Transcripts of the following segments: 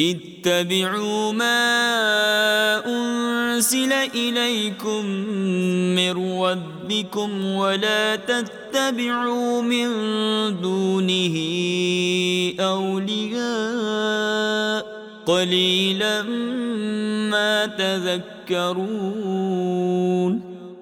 اتبعوا ما أنزل إليكم من ربكم ولا تتبعوا من دونه أولياء قليلا ما تذكرون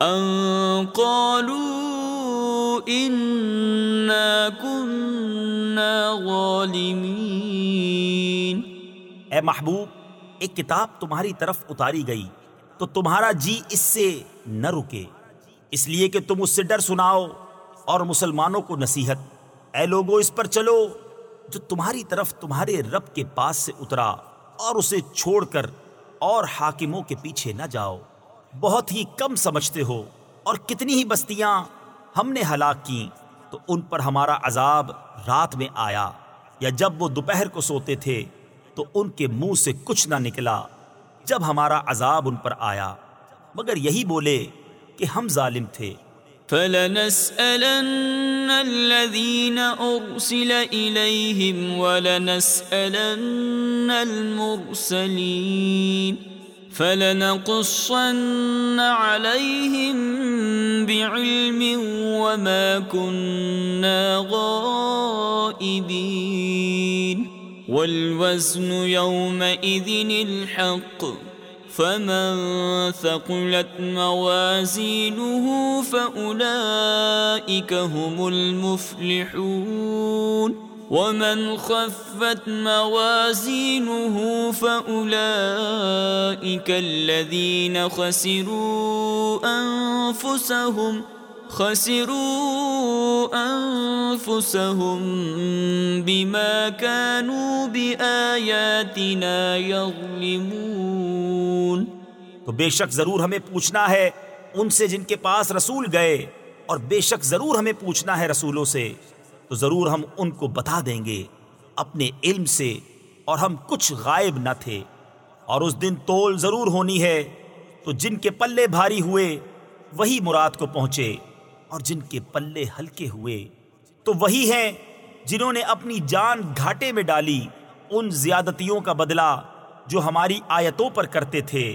أن قالوا إنا كنا ظالمين۔ اے محبوب، ایک کتاب تمہاری طرف اتاری گئی، تو تمہارا جی اس سے نہ رکے۔ اس لیے کہ تم اس سے ڈر سناؤ اور مسلمانوں کو نصیحت۔ اے لوگو، اس پر چلو۔ جو تمہاری طرف تمہارے رب کے پاس سے اترا اور اسے چھوڑ کر اور حاکموں کے پیچھے نہ جاؤ۔ بہت ہی کم سمجھتے ہو اور کتنی ہی بستیاں ہم نے ہلاک کی تو ان پر ہمارا عذاب رات میں آیا یا جب وہ دوپہر کو سوتے تھے تو ان کے منہ سے کچھ نہ نکلا جب ہمارا عذاب ان پر آیا۔ مگر یہی بولے کہ ہم ظالم تھے۔ فلنسألن الذين أرسل إليهم ولنسألن المرسلين فلنقصن عليهم بعلم وما كنا غائبين والوزن يومئذ الحق فمن ثقلت موازينه فأولئك هم المفلحون ومن خفت موازينه فأولئك الذين خسروا أنفسهم خسروا أنفسهم بما كانوا بآياتنا يظلمون تو بے شک ضرور ہمیں پوچھنا ہے ان سے جن کے پاس رسول گئے اور بے شک ضرور ہمیں پوچھنا ہے رسولوں سے۔ تو ضرور ہم ان کو بتا دیں گے اپنے علم سے اور ہم کچھ غائب نہ تھے۔ اور اس دن تول ضرور ہونی ہے تو جن کے پلے بھاری ہوئے، وہی مراد کو پہنچے۔ اور جن کے پلے ہلکے ہوئے، تو وہی ہیں جنہوں نے اپنی جان گھاٹے میں ڈالی، ان زیادتیوں کا بدلہ جو ہماری آیتوں پر کرتے تھے۔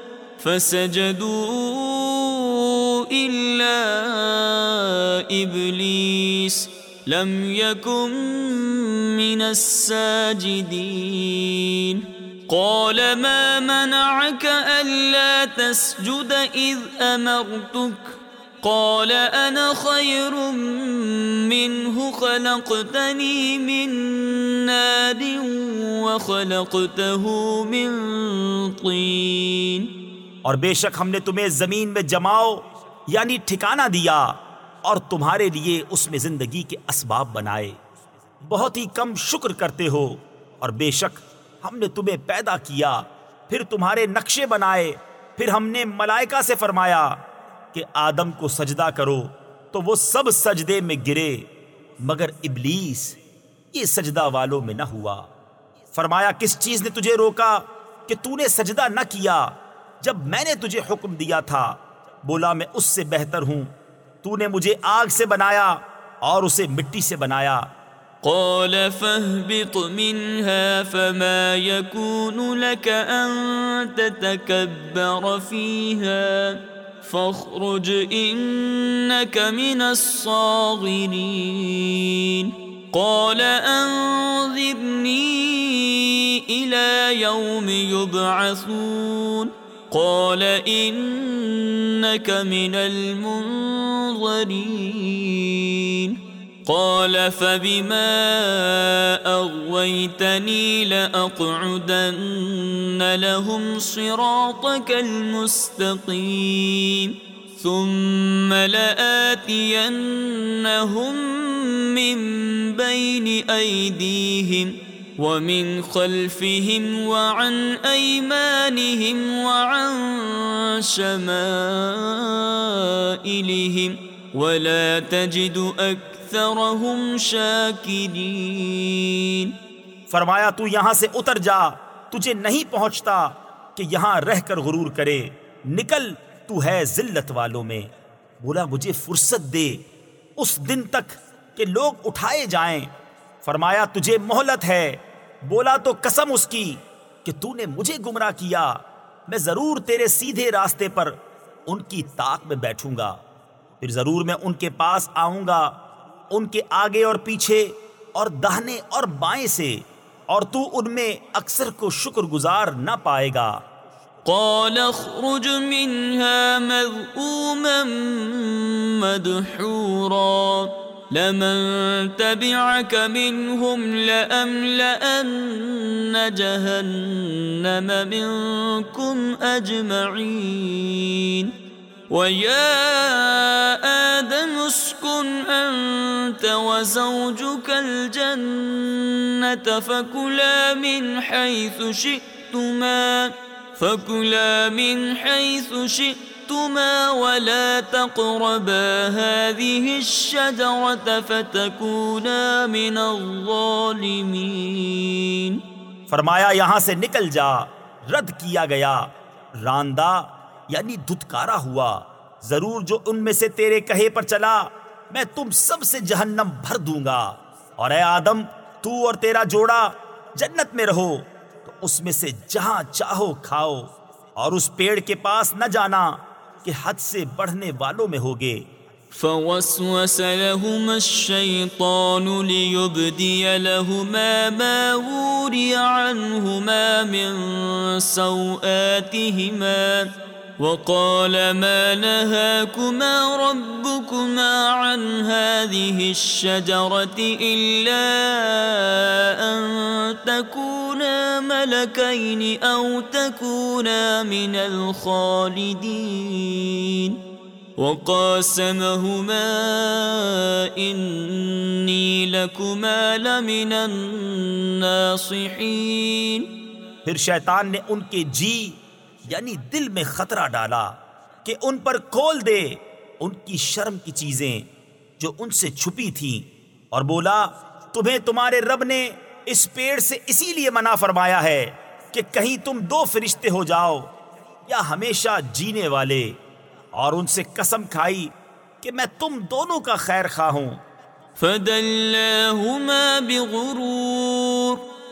فسجدوا إلا إبليس لم يكن من الساجدين. قال ما منعك ألا تسجد إذ أمرتك؟ قال أنا خير منه، خلقتني من نار وخلقته من طين. اور بے شک ہم نے تمہیں زمین میں جماؤ یعنی ٹھکانہ دیا، اور تمہارے لیے اس میں زندگی کے اسباب بنائے۔ بہت ہی کم شکر کرتے ہو، اور بے شک ہم نے تمہیں پیدا کیا۔ پھر تمہارے نقشے بنائے، پھر ہم نے ملائکہ سے فرمایا کہ آدم کو سجدہ کرو، تو وہ سب سجدے میں گرے۔ مگر ابلیس یہ سجدہ والوں میں نہ ہوا۔ فرمایا، کس چیز نے تجھے روکا کہ تو نے سجدہ نہ کیا؟ جب میں نے تجھے حکم دیا تھا، بولا میں اس سے بہتر ہوں۔ تو نے مجھے آگ سے بنایا اور اسے مٹی سے بنایا۔ قال فاهبط منها فما يكون لك أن تتكبر فيها۔ فاخرج إنك من الصاغرين۔ قال أنذرني إلى يوم يبعثون۔ قال إنك من المنظرين. قال فبما أغويتني لأقعدن لهم صراطك المستقيم. ثم لآتينهم من بين أيديهم ومن خلفهم وعن أيمانهم وعن شمائلهم ولا تجد أكثر فرمایا، تو یہاں سے اتر جا، تجھے نہیں پہنچتا کہ یہاں رہ کر غرور کرے۔ نکل، تو ہے ذلت والوں میں۔ بولا، مجھے فرصت دے، اس دن تک کہ لوگ اٹھائے جائیں۔ فرمایا، تجھے مہلت ہے۔ بولا تو قسم اس کی کہ تو نے مجھے گمراہ کیا۔ میں ضرور تیرے سیدھے راستے پر ان کی طاق میں بیٹھوں گا۔ پھر ضرور میں ان کے پاس آؤں گا، ان کے آگے اور پیچھے اور دہنے اور بائیں سے، اور تو ان میں اکثر کو شکر گزار نہ پائے گا۔ قال، اخرج منها مذءوما مدحورا۔ لمن تبعك منهم لأملأن جهنم منكم أجمعين. ويا آدم اسكن أنت وزوجك الجنة فكلا من حيث شئتما، فكلا من حيث شئتما. ولا تقربا هذه الشجرة فتكونا من الظالمين۔ فرمایا، یہاں سے نکل جا، رد کیا گیا۔ راندہ یعنی دھتکارا ہوا۔ ضرور جو ان میں سے تیرے کہے پر چلا، میں تم سب سے جہنم بھر دوں گا۔ اور اے آدم، تو اور تیرا جوڑا جنت میں رہو، تو اس میں سے جہاں چاہو کھاؤ۔ اور اس پیڑ کے پاس نہ جانا۔ کہ حد سے بڑھنے والوں میں ہوگے۔ فوسوس لهما الشيطان ليبدي لهما ما وري عنهما من سوآتهما وقال ما نهاكما ربكما عن هذه الشجرة إلا أن تكونا ملكين أو تكونا من الخالدين. وقاسمهما إني لكما لمن الناصحين. پھر شیطان نے ان کے جی یعنی دل میں خطرہ ڈالا کہ ان پر کھول دے ان کی شرم کی چیزیں جو ان سے چھپی تھیں۔ اور بولا، تمہیں تمہارے رب نے اس پیڑ سے اسی لیے منع فرمایا ہے کہ کہیں تم دو فرشتے ہو جاؤ یا ہمیشہ جینے والے۔ اور ان سے قسم کھائی کہ میں تم دونوں کا خیر خواہ ہوں۔ بغرور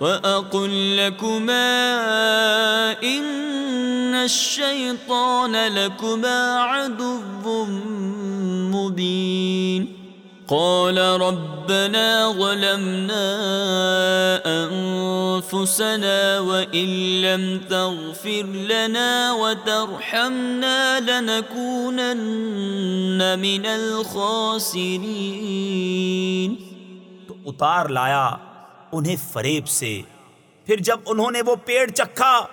وَأَقُلْ لَكُمَا إِنَّ الشَّيْطَانَ لَكُمَا عَدُوٌ مُبِينٌ قال ربنا ظلمنا أنفسنا وإن لم تغفر لنا وترحمنا لنكونن من الخاسرين تو اتار لایا انہیں فریب سے۔ پھر جب انہوں نے وہ پیڑ چکھا،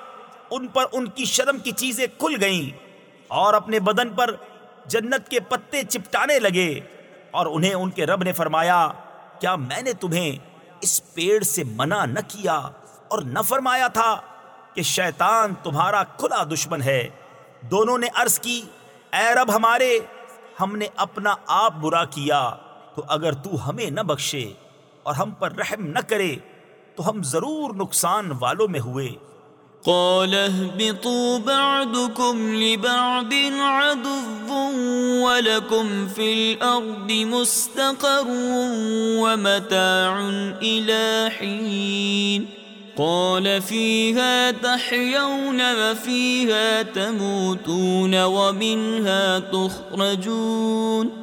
ان پر ان کی شرم کی چیزیں کھل گئیں اور اپنے بدن پر جنت کے پتے چپٹانے لگے اور انہیں ان کے رب نے فرمایا، کیا میں نے تمہیں اس پیڑ سے منع نہ کیا اور نہ فرمایا تھا کہ شیطان تمہارا کھلا دشمن ہے؟ دونوں نے عرض کی، اے رب ہمارے، ہم نے اپنا آپ برا کیا، تو اگر تو ہمیں نہ بخشے اور ہم پر رحم نہ کرے تو ہم ضرور نقصان والوں میں ہوئے۔ قال اهبطوا بعضكم لبعض عدو ولكم في الأرض مستقر ومتاع إلى حين۔ قال فيها تحيون وفيها تموتون ومنها تخرجون۔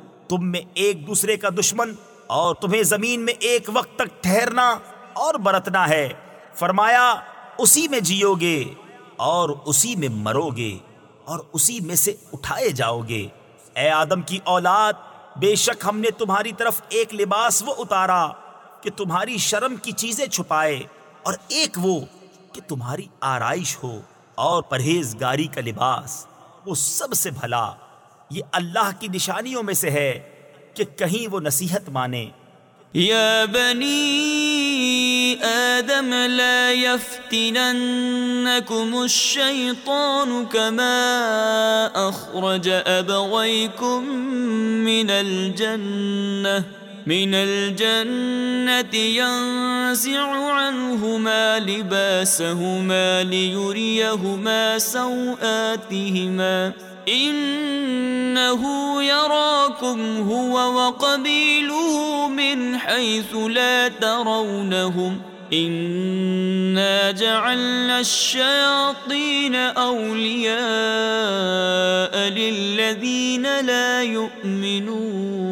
تم میں ایک دوسرے کا دشمن اور تمہیں زمین میں ایک وقت تک ٹھہرنا اور برتنا ہے۔ فرمایا، اسی میں جیو گے اور اسی میں مرو گے اور اسی میں سے اٹھائے جاؤ گے۔ اے آدم کی اولاد، بے شک ہم نے تمہاری طرف ایک لباس وہ اتارا کہ تمہاری شرم کی چیزیں چھپائے اور ایک وہ کہ تمہاری آرائش ہو اور پرہیزگاری کا لباس وہ سب سے بھلا۔ یہ اللہ کی نشانیوں میں سے ہے کہ کہیں وہ نصیحت مانے۔ یا بنی آدم لا يفتننكم الشيطان كما أخرج أبويكم من الجنة من الجنة ينزع عنهما لباسهما ليريهما سوآتهما انہو یراکم ہوا وقبيله من حیث لا ترونہم انا جعلنا الشیاطین اولیاء للذین لا یؤمنون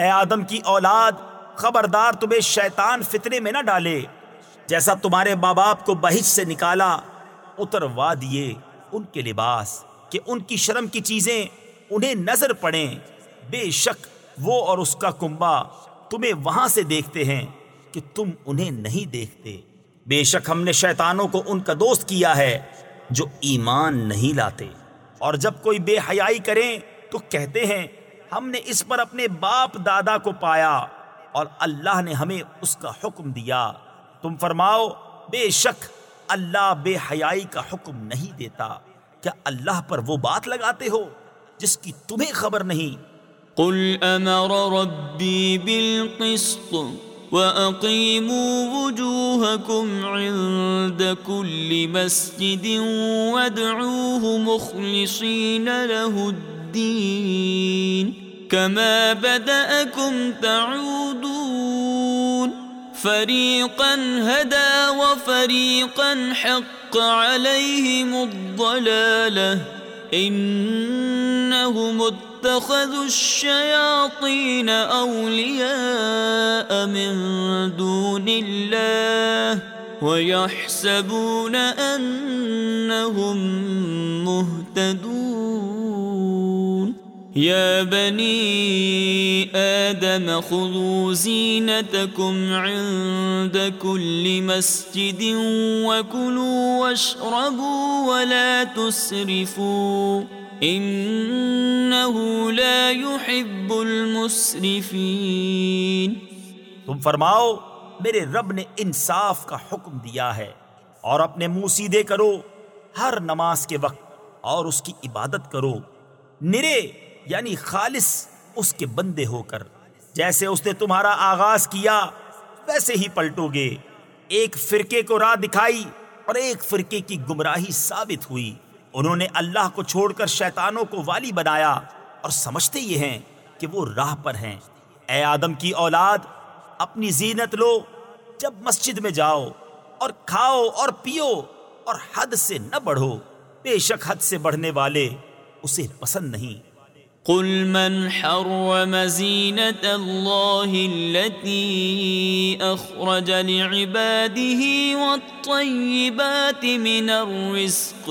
اے آدم کی اولاد، خبردار تمہیں شیطان فتنے میں نہ ڈالے۔ جیسا تمہارے ماں باپ کو بہش سے نکالا اتروا دیے۔ ان کے لباس کہ ان کی شرم کی چیزیں انہیں نظر پڑیں۔ بے شک وہ اور اس کا کنبا تمہیں وہاں سے دیکھتے ہیں کہ تم انہیں نہیں دیکھتے۔ بے شک ہم نے شیطانوں کو ان کا دوست کیا ہے جو ایمان نہیں لاتے۔ اور جب کوئی بے حیائی کریں تو کہتے ہیں ہم نے اس پر اپنے باپ دادا کو پایا اور اللہ نے ہمیں اس کا حکم دیا۔ تم فرماؤ، بے شک اللہ بے حیائی کا حکم نہیں دیتا۔ کیا اللہ پر وہ بات لگاتے ہو جس کی تمہیں خبر نہیں؟ قل امر ربی بالقسط وَأَقِيمُوا وُجُوهَكُمْ عِندَ كُلِّ مَسْجِدٍ وَادْعُوهُ مُخْلِصِينَ لَهُ الدين الدين كما بدأكم تعودون فريقا هدى وفريقا حق عليهم الضلالة إنهم اتخذوا الشياطين أولياء من دون الله ويحسبون أنهم مهتدون يا بني آدم خذوا زينتكم عند كل مسجد وكلوا واشربوا ولا تسرفوا إنه لا يحب المسرفين تم فرماؤ میرے رب نے انصاف کا حکم دیا ہے اور اپنے منہ سیدھے کرو، ہر نماز کے وقت اور اس کی عبادت کرو۔ نرے یعنی خالص اس کے بندے ہو کر، جیسے اس نے تمہارا آغاز کیا، ویسے ہی پلٹو گے۔ ایک فرقے کو راہ دکھائی اور ایک فرقے کی گمراہی ثابت ہوئی۔ انہوں نے اللہ کو چھوڑ کر شیطانوں کو والی بنایا اور سمجھتے یہ ہیں کہ وہ راہ پر ہیں۔ اے آدم کی اولاد اپنی زینت لو جب مسجد میں جاؤ اور کھاؤ اور پیو اور حد سے نہ بڑھو، بے شک حد سے بڑھنے والے اسے پسند نہیں۔ قل من حرم زينة الله التي أخرج لعباده والطيبات من الرزق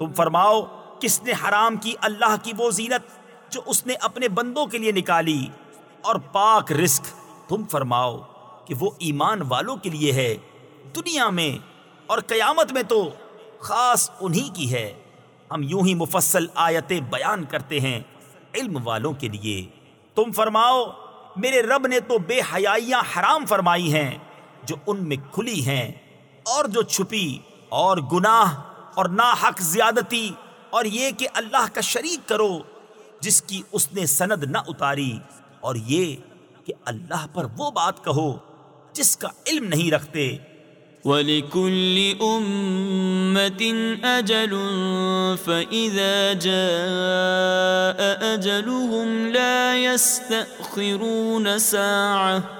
تم فرماؤ، کس نے حرام کی اللہ کی وہ زینت جو اس نے اپنے بندوں کے لیے نکالی؟ اور پاک رزق تم فرماؤ کہ وہ ایمان والوں کے لیے ہے، دنیا میں اور قیامت میں تو خاص انہی کی ہے۔ ہم یوں ہی مفصل آیتیں بیان کرتے ہیں علم والوں کے لیے۔ تم فرماؤ، میرے رب نے تو بے حیائیاں حرام فرمائی ہیں، جو ان میں کھلی ہیں اور جو چھپی اور گناہ اور ناحق زیادتی اور یہ کہ اللہ کا شریک کرو، جس کی اس نے سند نہ اتاری، اور یہ کہ اللہ پر وہ بات کہو جس کا علم نہیں رکھتے۔ ولكل أمة أجل فإذا جاء أجلهم لا يستأخرون ساعة۔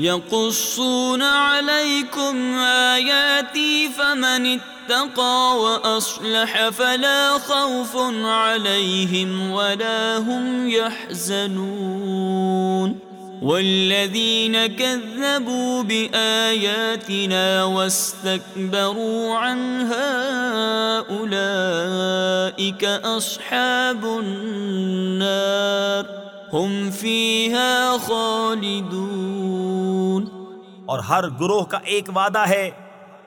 يقصون عليكم آياتي فمن اتقى وأصلح فلا خوف عليهم ولا هم يحزنون والذين كذبوا بآياتنا واستكبروا عنها أولئك أصحاب النار هم فيها خالدون۔ اور ہر گروہ کا ایک وعدہ ہے،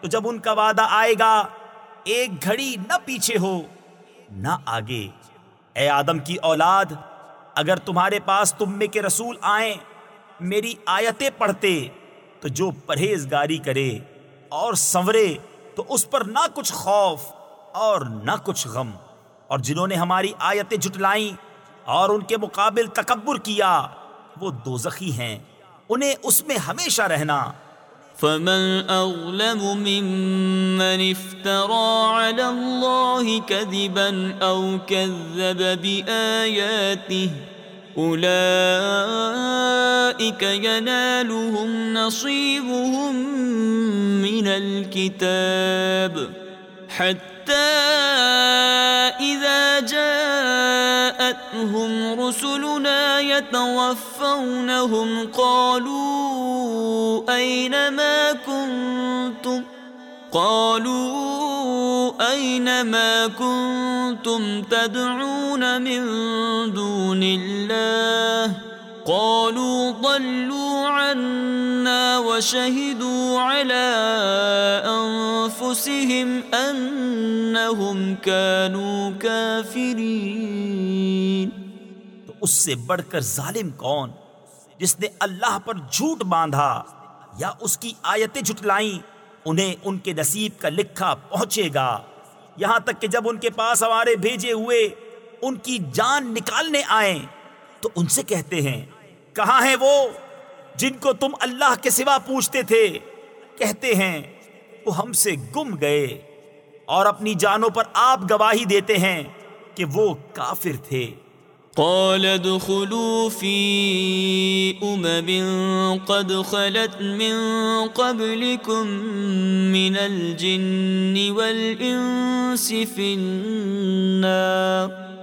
تو جب ان کا وعدہ آئے گا، ایک گھڑی نہ پیچھے ہو، نہ آگے۔ اے آدم کی اولاد، اگر تمہارے پاس تم میں کے رسول آئیں، میری آیتیں پڑھتے، تو جو پرہیزگاری کرے اور سنورے، تو اس پر نہ کچھ خوف اور نہ کچھ غم۔ اور جنہوں نے ہماری آیتیں جھٹلائیں اور ان کے مقابل تکبر کیا۔ وہ دوزخی ہیں۔ انہیں اس میں ہمیشہ رہنا۔ فمن أظلم ممن افترى على الله كذبا أو كذب بآياته أولئك ينالهم نصيبهم من الكتاب حتى جاءتهم رسلنا يتوفونهم قالوا أين ما كنتم؟ قالوا أين ما كنتم تدعون من دون الله؟ قالوا ضلوا عنا وشهدوا على أنفسهم أنهم كانوا كافرين۔ تو اس سے بڑھ کر ظالم کون؟ جس نے اللہ پر جھوٹ باندھا یا اس کی آیتیں جھٹلائیں، انہیں ان کے نصیب کا لکھا پہنچے گا۔ یہاں تک کہ جب ان کے پاس ہمارے بھیجے ہوئے، ان کی جان نکالنے آئیں، تو ان سے کہتے ہیں کہاں ہیں وہ جن کو تم اللہ کے سوا پوچھتے تھے؟ کہتے ہیں، وہ ہم سے گم گئے اور اپنی جانوں پر آپ گواہی دیتے ہیں کہ وہ کافر تھے۔ قال ادخلوا في أمم قد خلت من قبلكم من الجن والإنس في النار۔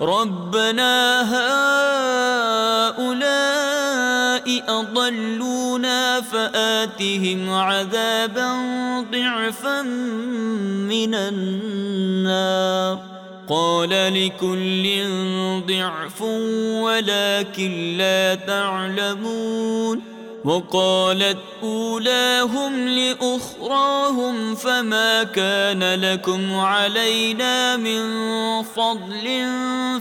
ربنا هؤلاء أضلونا فآتهم عذابا ضعفا من النار. قال لكل ضعف ولكن لا تعلمون. وقالت أولاهم لأخراهم فما كان لكم علينا من فضل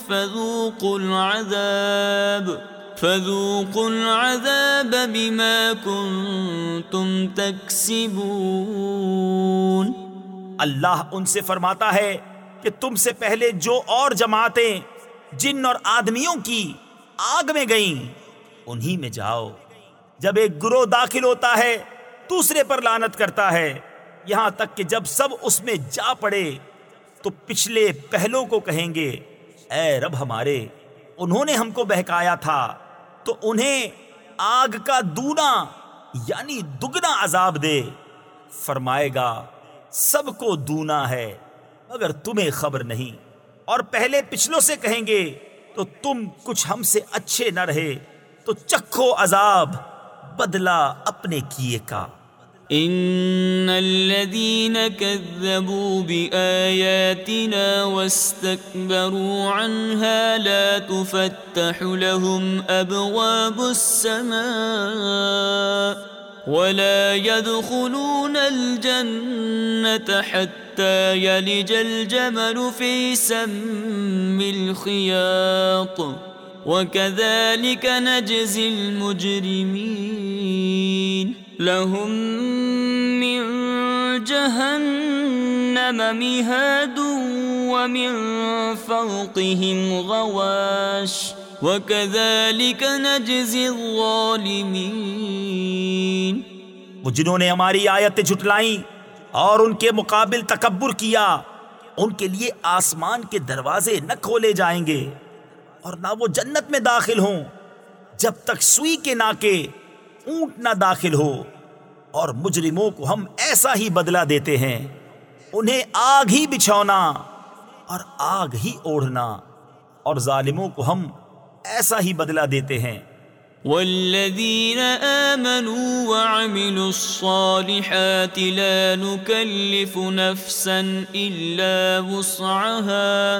فذوقوا العذاب فذوقوا العذاب بما كنتم تكسبون۔ اللہ ان سے فرماتا ہے کہ تم سے پہلے جو اور جماعتیں جن اور آدمیوں کی آگ میں گئیں، انہی میں جاؤ۔ جب ایک گروہ داخل ہوتا ہے، دوسرے پر لانت کرتا ہے۔ یہاں تک کہ جب سب اس میں جا پڑے، تو پچھلے پہلو کو کہیں گے، اے رب ہمارے، انہوں نے ہم کو بہکایا تھا، تو انہیں آگ کا دونا یعنی دگنا عذاب دے۔ فرمائے گا، سب کو دونا ہے، مگر تمہیں خبر نہیں۔ اور پہلے پچھلوں سے کہیں گے، تو تم کچھ ہم سے اچھے نہ رہے، تو چکھو عذاب۔ بدلہ اپنے کیے کا۔ ان الذين كذبوا باياتنا واستكبروا عنها لا تفتح لهم ابواب السماء ولا يدخلون الجنه حتى يلج الجمل في سم الخياط۔ وكذلك نجزي المجرمين لهم من جهنم مهاد ومن فوقهم غواش وكذلك نجزي الظالمين وہ جنہوں نے ہماری آیتیں جھٹلائیں اور ان کے مقابل تکبر کیا، ان کے لیے آسمان کے دروازے نہ کھولے جائیں گے۔ اور نہ وہ جنت میں داخل ہوں۔ جب تک سوئی کے ناکے اونٹ نہ داخل ہو اور مجرموں کو ہم ایسا ہی بدلہ دیتے ہیں، انہیں آگ ہی بچھونا اور آگ ہی اوڑھنا اور ظالموں کو ہم ایسا ہی بدلہ دیتے ہیں۔ والذين آمنوا وعملوا الصالحات لا نكلف نفسا إلا وسعها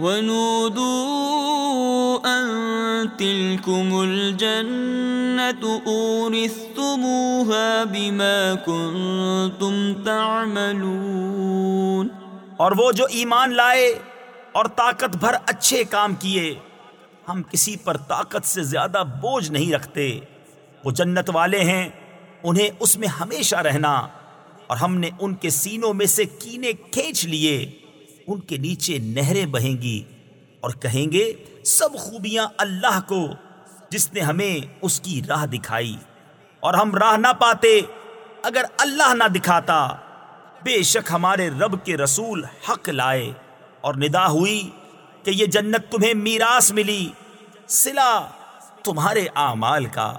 ونودوا أن تلكم الجنة أورثتم ادخلتموها بما كنتم تعملون اور وہ جو ایمان لائے اور طاقت بھر اچھے کام کیے، ہم کسی پر طاقت سے زیادہ بوجھ نہیں رکھتے۔ وہ جنت والے ہیں، انہیں اس میں ہمیشہ رہنا۔ اور ہم نے ان کے سینوں میں سے کینے کھینچ لیے۔ ان کے نیچے نہریں بہیں گی اور کہیں گے، سب خوبیاں اللہ کو، جس نے ہمیں اس کی راہ دکھائی۔ اور ہم راہ نہ پاتے، اگر اللہ نہ دکھاتا، بے شک ہمارے رب کے رسول حق لائے۔ اور ندا ہوئی کہ یہ جنت تمہیں میراث ملی سلا تمہارے اعمال کا۔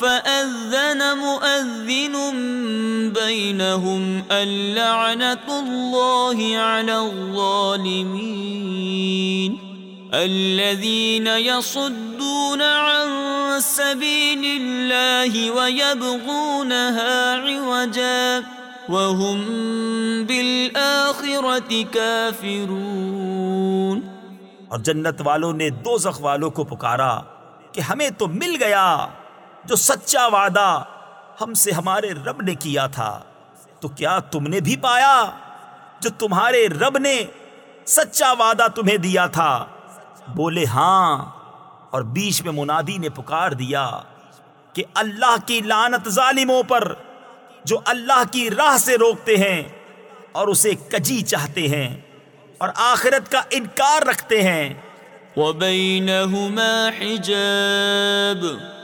فأذن مؤذن بينهم اللعنة الله على الظالمين الذين يصدون عن سبيل الله ويبغونها عوجا وهم بالآخرة كافرون اور جنت والوں نے دوزخ والوں کو پکارا کہ ہمیں تو مل گیا۔ جو سچا وعدہ ہم سے ہمارے رب نے کیا تھا، تو کیا تم نے بھی پایا جو تمہارے رب نے سچا وعدہ تمہیں دیا تھا؟ بولے ہاں اور بیچ میں منادی نے پکار دیا کہ اللہ کی لانت ظالموں پر جو اللہ کی راہ سے روکتے ہیں اور اسے کجی چاہتے ہیں اور آخرت کا انکار رکھتے ہیں۔ وبينهما حجاب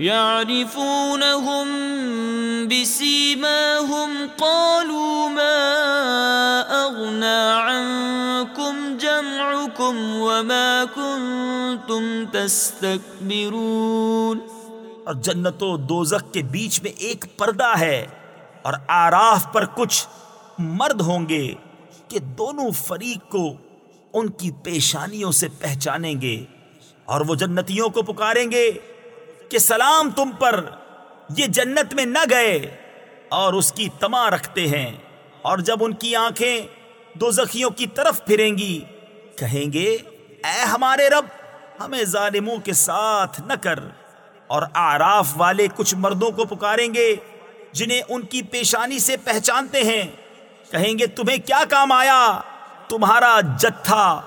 يعرفونهم بسيماهم قالوا ما أغنى عنكم جمعكم وما كنتم تستكبرون اور جنت و دوزخ کے بیچ میں ایک پردہ ہے اور آراف پر کچھ مرد ہوں گے کہ دونوں فریق کو ان کی پیشانیوں سے پہچانیں گے اور وہ جنتیوں کو پکاریں گے کہ سلام تم پر یہ جنت میں نہ گئے اور اس کی تما رکھتے ہیں اور جب ان کی آنکھیں دو زخیوں کی طرف پھریں گی، کہیں گے، اے ہمارے رب، ہمیں ظالموں کے ساتھ نہ کر اور آراف والے کچھ مردوں کو پکاریں گے جنہیں ان کی پیشانی سے پہچانتے ہیں۔ کہیں گے، تمہیں کیا کام آیا؟ تمہارا جتھا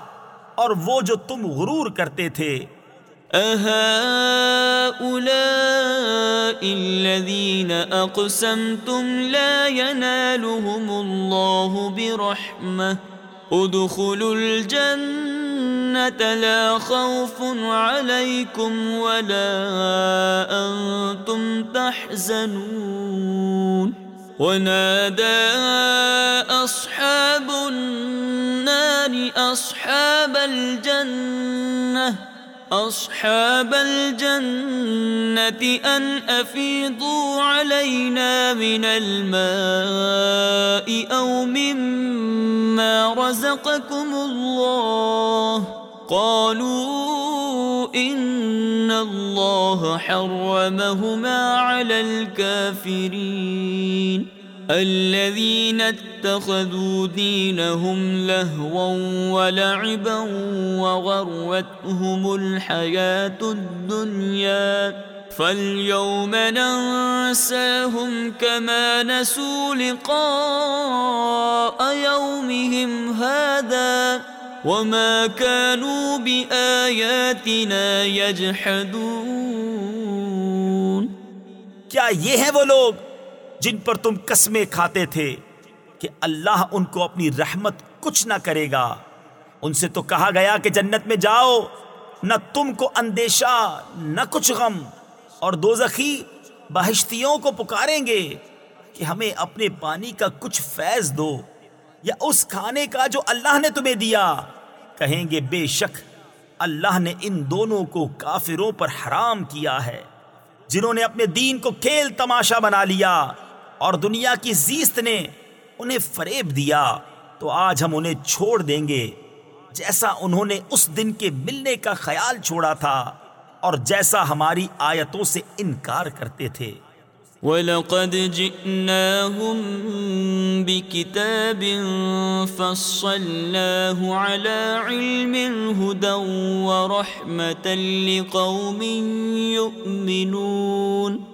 اور وہ جو تم غرور کرتے تھے۔ الذين أقسمتم لا ينالهم الله برحمة. ادخلوا الجنة لا خوف عليكم ولا أنتم تحزنون. ونادى أصحاب النار أصحاب الجنة أصحاب الجنة أن أفيضوا علينا من الماء أو مما رزقكم الله قالوا إن الله حرمهما على الكافرين الذين اتخذوا دينهم لهوا ولعبا وغروتهم الحياة الدنيا فاليوم ننساهم كما نسوا لقاء يومهم هذا وما كانوا بآياتنا يجحدون کیا یہ ہیں وہ لوگ؟ جن پر تم قسمیں کھاتے تھے کہ اللہ ان کو اپنی رحمت کچھ نہ کرے گا۔ ان سے تو کہا گیا کہ جنت میں جاؤ، نہ تم کو اندیشہ، نہ کچھ غم۔ اور دوزخی بہشتیوں کو پکاریں گے کہ ہمیں اپنے پانی کا کچھ فیض دو یا اس کھانے کا جو اللہ نے تمہیں دیا۔ کہیں گے، بے شک اللہ نے ان دونوں کو کافروں پر حرام کیا ہے، جنہوں نے اپنے دین کو کھیل تماشا بنا لیا۔ اور دنیا کی زیست نے انہیں فریب دیا، تو آج ہم انہیں چھوڑ دیں گے۔ جیسا انہوں نے اس دن کے ملنے کا خیال چھوڑا تھا، اور جیسا ہماری آیتوں سے انکار کرتے تھے۔ وَلَقَدْ جِئْنَاهُمْ بِكِتَابٍ فَصَّلْنَاهُ عَلَى عِلْمٍ، هُدًى وَرَحْمَةً لِقَوْمٍ يُؤْمِنُونَ۔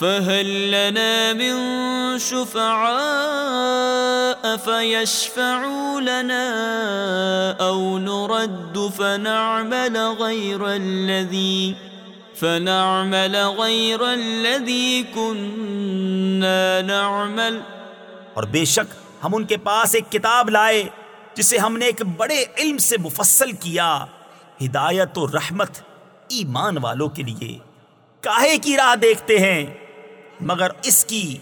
فهل لنا من شفعاء فيشفعوا لنا أو نرد فنعمل غير الذي فنعمل غير الذي كنا نعمل اور بے شک ہم ان کے پاس ایک کتاب لائے جسے ہم نے ایک بڑے علم سے مفصل کیا، ہدایت و رحمت ایمان والوں کے لیے۔ کاہے کی راہ دیکھتے ہیں؟ مگر اس کی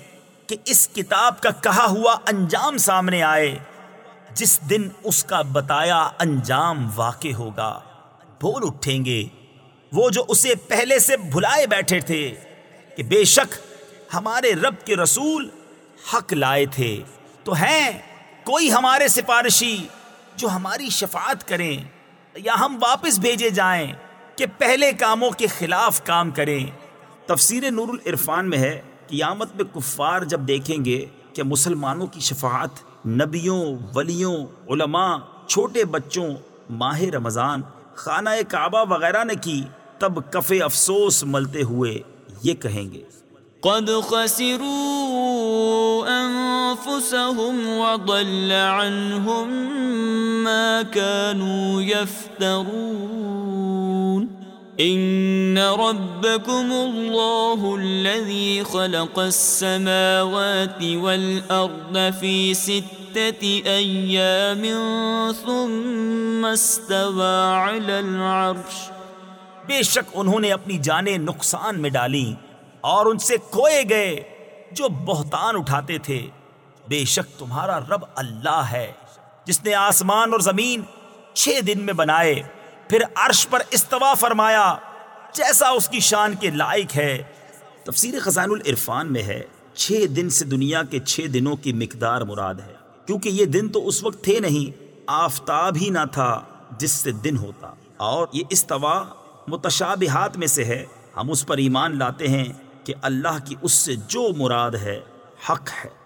کہ اس کتاب کا کہا ہوا انجام سامنے آئے، جس دن اس کا بتایا انجام واقع ہوگا، بول اٹھیں گے۔ وہ جو اسے پہلے سے بھلائے بیٹھے تھے، کہ بے شک ہمارے رب کے رسول حق لائے تھے۔ تو ہیں کوئی ہمارے سفارشی جو ہماری شفاعت کریں، یا ہم واپس بھیجے جائیں کہ پہلے کاموں کے خلاف کام کریں۔ تفسیر نور العرفان میں ہے۔ قیامت میں کفار جب دیکھیں گے کہ مسلمانوں کی شفاعت نبیوں، ولیوں، علماء، چھوٹے بچوں، ماہ رمضان، خانہ کعبہ وغیرہ نے کی، تب کف افسوس ملتے ہوئے یہ کہیں گے۔ قد خسروا انفسهم وضل عنهم ما كانوا يفترون ان ربكم الله الذي خلق السماوات والارض في سته ايام ثم استوى على العرش بے شک انہوں نے اپنی جانیں نقصان میں ڈالی اور ان سے کھوئے گئے جو بہتان اٹھاتے تھے۔ بے شک تمہارا رب اللہ ہے، جس نے آسمان اور زمین چھ دن میں بنائے۔ پھر عرش پر استوا فرمایا، جیسا اس کی شان کے لائق ہے۔ تفسیر خزان العرفان میں ہے، چھ دن سے دنیا کے چھ دنوں کی مقدار مراد ہے۔ کیونکہ یہ دن تو اس وقت تھے نہیں، آفتاب ہی نہ تھا جس سے دن ہوتا۔ اور یہ استوا متشابہات میں سے ہے۔ ہم اس پر ایمان لاتے ہیں کہ اللہ کی اس سے جو مراد ہے، حق ہے۔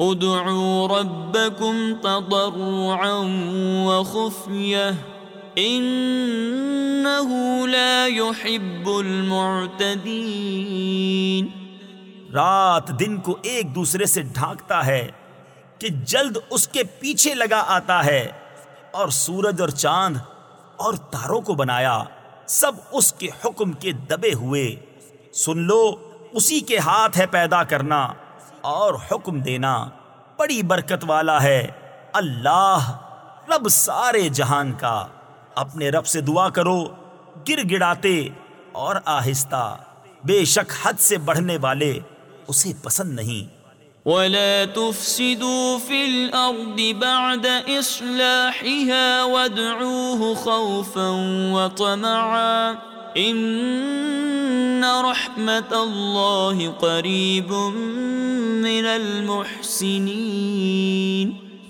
ادعوا ربكم تضرعا وخفية إنه لا يحب المعتدين رات دن کو ایک دوسرے سے ڈھانکتا ہے کہ جلد اس کے پیچھے لگا آتا ہے اور سورج اور چاند اور تاروں کو بنایا، سب اس کے حکم کے دبے ہوئے۔ سن لو، اسی کے ہاتھ ہے پیدا کرنا اور حکم دینا۔ بڑی برکت والا ہے۔ اللہ رب سارے جہان کا۔ اپنے رب سے دعا کرو گر گڑاتے اور آہستہ۔ بے شک حد سے بڑھنے والے اسے پسند نہیں۔ ولا تفسدوا في الأرض بعد إصلاحها وادعوه خوفا وطمعا۔ ان رحمت اللہ قریب من المحسنین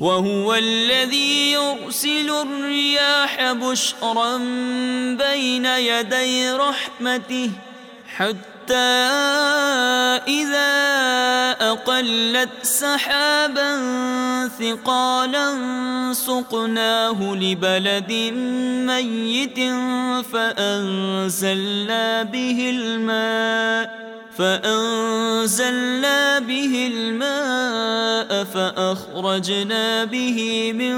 وهو الذي يرسل الرياح بشرا بين يدي رحمته حتى إذا أقلت سحابا ثقالا سقناه لبلد ميت فأنزلنا به الماء فأنزلنا به الماء فأخرجنا به من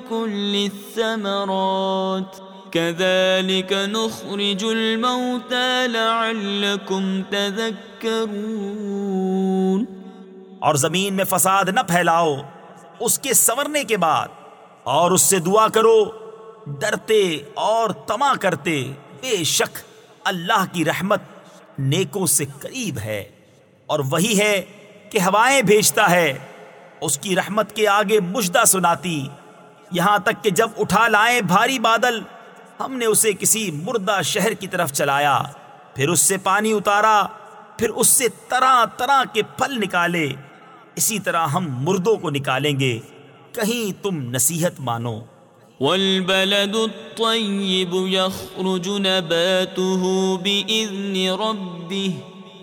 كل الثمرات كذلك نخرج الموتى لعلكم تذكرون اور زمین میں فساد نہ پھیلاؤ، اس کے سورنے کے بعد، اور اس سے دعا کرو، ڈرتے اور تما کرتے، بے شک اللہ کی رحمت نیکوں سے قریب ہے۔ اور وہی ہے کہ ہوائیں بھیجتا ہے، اس کی رحمت کے آگے مجدہ سناتی، یہاں تک کہ جب اٹھا لائیں بھاری بادل ہم نے اسے کسی مردہ شہر کی طرف چلایا، پھر اس سے پانی اتارا، پھر اس سے طرح طرح کے پھل نکالے۔ اسی طرح ہم مردوں کو نکالیں گے۔ کہیں تم نصیحت مانو۔ والبلد الطيب يخرج نباته بإذن ربه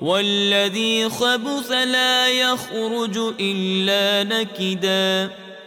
والذي خبث لا يخرج إلا نكداً۔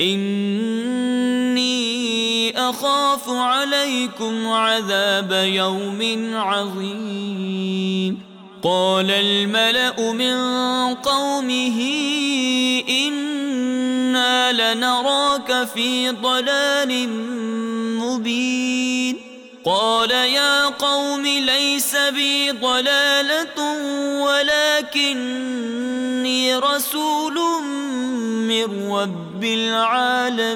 انی اخاف علیکم عذاب یوم عظیم قال الملأ من قومه، إنا لنراك في ضلال مبين. قال يا قوم ليس بي ضلالة ولكني رسول من رب العالمين.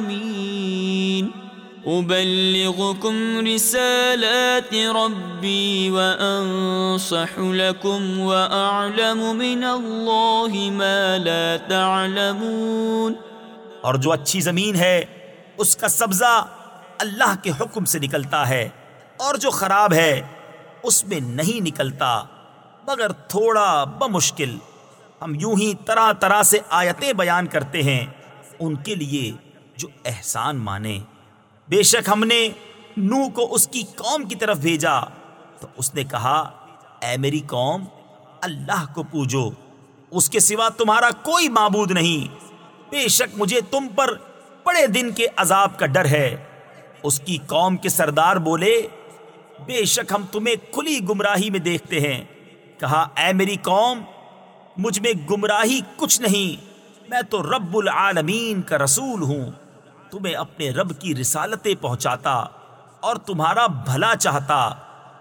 أبلغكم رسالات ربي وأنصح لكم وأعلم من الله ما لا تعلمون. اور جو اچھی زمین ہے، اس کا سبزہ اللہ کے حکم سے نکلتا ہے۔ اور جو خراب ہے، اس میں نہیں نکلتا، مگر تھوڑا بمشکل۔ ہم یوں ہی طرح طرح سے آیتیں بیان کرتے ہیں، ان کے لیے جو احسان مانے۔ بے شک ہم نے نو کو اس کی قوم کی طرف بھیجا، تو اس نے کہا، اے میری قوم، اللہ کو پوجو، اس کے سوا تمہارا کوئی معبود نہیں۔ بے شک مجھے تم پر بڑے دن کے عذاب کا ڈر ہے۔ اس کی قوم کے سردار بولے بے شک ہم تمہیں کھلی گمراہی میں دیکھتے ہیں۔ کہا، اے میری قوم، مجھ میں گمراہی کچھ نہیں، میں تو رب العالمین کا رسول ہوں۔ تمہیں اپنے رب کی رسالتیں پہنچاتا اور تمہارا بھلا چاہتا،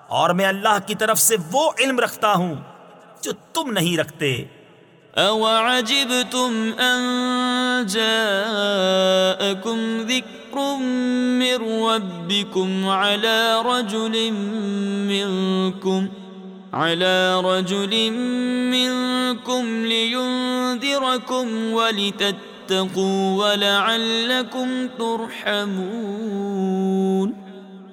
اور میں اللہ کی طرف سے وہ علم رکھتا ہوں جو تم نہیں رکھتے۔ او عجبتم ان جاءكم ذكر من ربكم على رجل منكم على رجل منكم لينذركم ولتتقوا ولعلكم ترحمون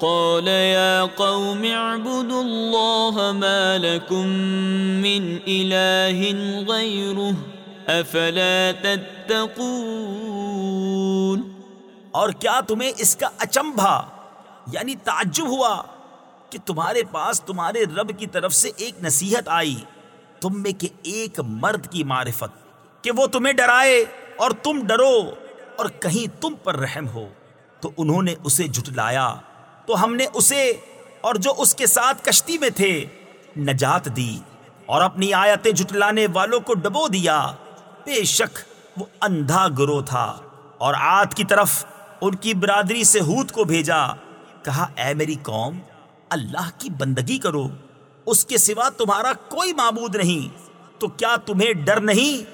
قال يا قوم اعبدوا الله ما لكم من إله غيره أفلا تتقون اور کیا تمہیں اس کا اچمبھا یعنی تعجب ہوا کہ تمہارے پاس تمہارے رب کی طرف سے ایک نصیحت آئی تم میں کہ ایک مرد کی معرفت کہ وہ تمہیں ڈرائے اور تم ڈرو اور کہیں تم پر رحم ہو تو انہوں نے اسے جھٹلایا تو ہم نے اسے اور جو اس کے ساتھ کشتی میں تھے نجات دی اور اپنی آیتیں جھٹلانے والوں کو ڈبو دیا۔ بے شک وہ اندھا گروہ تھا اور آت کی طرف ان کی برادری سے ہود کو بھیجا۔ کہا، اے میری قوم، اللہ کی بندگی کرو۔ اس کے سوا تمہارا کوئی معبود نہیں۔ تو کیا تمہیں ڈر نہیں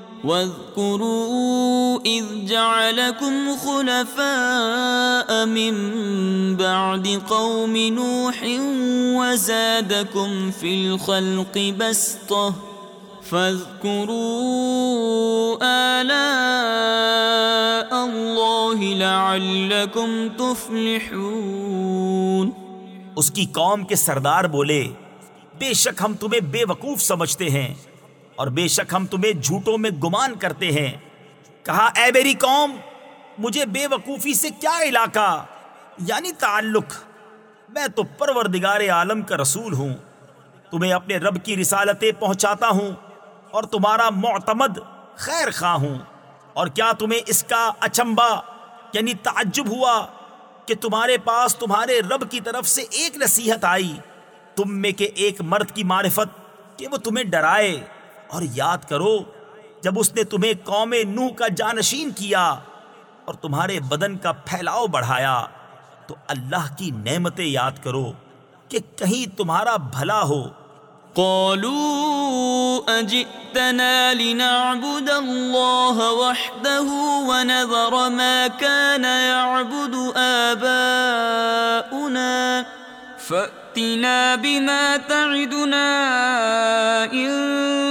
واذكروا إذ جعلكم خلفاء من بعد قوم نوح وزادكم في الخلق بسطة فاذكروا آلاء الله لعلكم تفلحون اس کی قوم کے سردار بولے، بے شک ہم تمہیں بے وقوف سمجھتے ہیں۔ اور بے شک ہم تمہیں جھوٹوں میں گمان کرتے ہیں۔ کہا، اے میری قوم، مجھے بے وقوفی سے کیا علاقہ؟ یعنی تعلق، میں تو پروردگار عالم کا رسول ہوں۔ تمہیں اپنے رب کی رسالتیں پہنچاتا ہوں اور تمہارا معتمد خیر خواہ ہوں۔ اور کیا تمہیں اس کا اچمبا یعنی تعجب ہوا کہ تمہارے پاس تمہارے رب کی طرف سے ایک نصیحت آئی، تم میں کہ ایک مرد کی معرفت کہ وہ تمہیں ڈرائے۔ اور یاد کرو، جب اس نے تمہیں قوم نوح کا جانشین کیا اور تمہارے بدن کا پھیلاؤ بڑھایا، تو اللہ کی نعمتیں یاد کرو کہ کہیں تمہارا بھلا ہو۔ قالوا أجئتنا لنعبد الله وحده ونذر ما كان يعبد آباؤنا۔ فأتنا بما تعدنا إن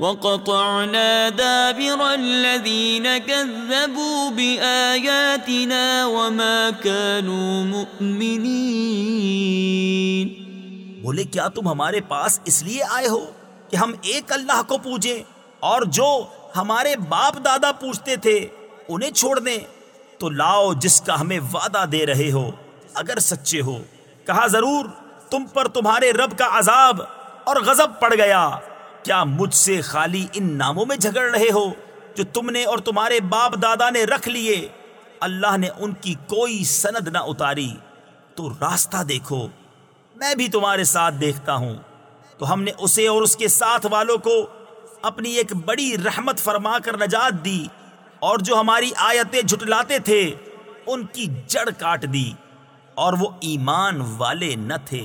وقطعنا دابر الذين كذبوا بآياتنا وما كانوا مؤمنين. بولے، کیا تم ہمارے پاس اس لیے آئے ہو کہ ہم ایک اللہ کو پوجیں اور جو ہمارے باپ دادا پوچھتے تھے انہیں چھوڑ دیں؟ تو لاؤ جس کا ہمیں وعدہ دے رہے ہو، اگر سچے ہو۔ کہا، ضرور، تم پر تمہارے رب کا عذاب اور غضب پڑ گیا۔ کیا مجھ سے خالی ان ناموں میں جھگڑ رہے ہو جو تم نے اور تمہارے باپ دادا نے رکھ لیے؟ اللہ نے ان کی کوئی سند نہ اتاری۔ تو راستہ دیکھو۔ میں بھی تمہارے ساتھ دیکھتا ہوں۔ تو ہم نے اسے اور اس کے ساتھ والوں کو اپنی ایک بڑی رحمت فرما کر نجات دی اور جو ہماری آیتیں جھٹلاتے تھے، ان کی جڑ کاٹ دی اور وہ ایمان والے نہ تھے۔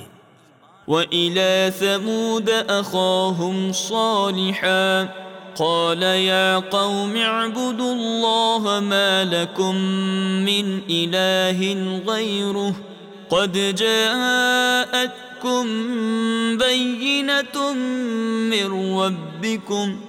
وَإِلَى ثَمُودَ أَخَاهُمْ صَالِحًا قَالَ يَا قَوْمِ اعْبُدُوا اللَّهَ مَا لَكُمْ مِنْ إِلَٰهٍ غَيْرُهُ قَدْ جَاءَتْكُمْ بَيِّنَةٌ من ربكم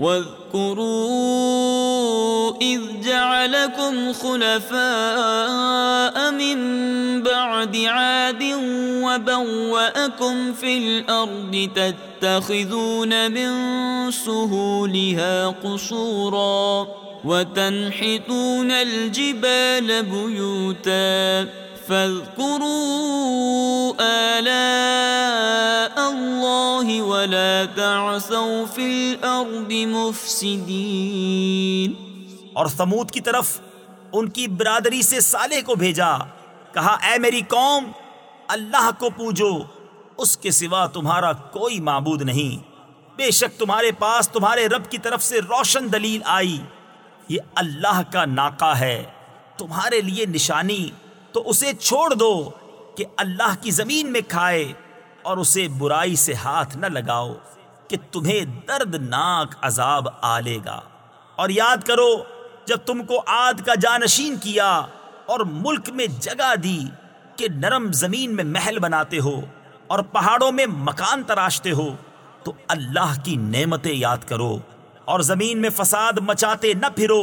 واذكروا إذ جعلكم خلفاء من بعد عاد وبوأكم في الأرض تتخذون من سهولها قصورا وتنحتون الجبال بيوتا فاذكروا آلاء الله ولا تعثوا في الأرض مفسدين. اور ثمود کی طرف ان کی برادری سے سالے کو بھیجا، کہا، اے میری قوم، اللہ کو پوجو، اس کے سوا تمہارا کوئی معبود نہیں۔ بے شک تمہارے پاس تمہارے رب کی طرف سے روشن دلیل آئی۔ یہ اللہ کا ناکا ہے، تمہارے لیے نشانی۔ تو اسے چھوڑ دو کہ اللہ کی زمین میں کھائے اور اسے برائی سے ہاتھ نہ لگاؤ کہ تمہیں دردناک عذاب آلے گا۔ اور یاد کرو، جب تم کو آد کا جانشین کیا اور ملک میں جگہ دی کہ نرم زمین میں محل بناتے ہو اور پہاڑوں میں مکان تراشتے ہو، تو اللہ کی نعمتیں یاد کرو اور زمین میں فساد مچاتے نہ پھرو۔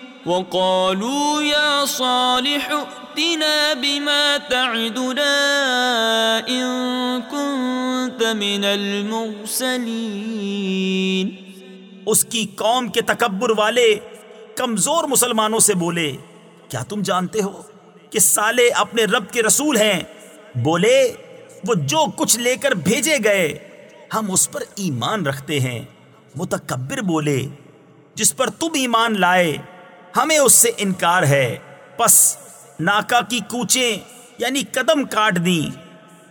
وقالوا يا صالح ائتنا بما تعدنا إن كنت من المرسلين اس کی قوم کے تکبر والے کمزور مسلمانوں سے بولے، کیا تم جانتے ہو کہ سالے اپنے رب کے رسول ہیں؟ بولے، وہ جو کچھ لے کر بھیجے گئے، ہم اس پر ایمان رکھتے ہیں۔ متکبر بولے، جس پر تم ایمان لائے ہمیں اس سے انکار ہے۔ پس ناکا کی کوچیں یعنی قدم کاٹ دی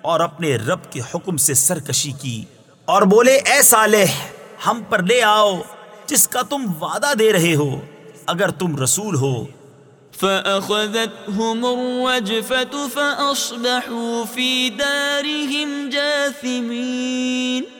اور اپنے رب کے حکم سے سرکشی کی اور بولے، اے صالح، ہم پر لے آؤ جس کا تم وعدہ دے رہے ہو، اگر تم رسول ہو۔ فأخذتهم الرجفة فأصبحوا في دارهم جاثمين۔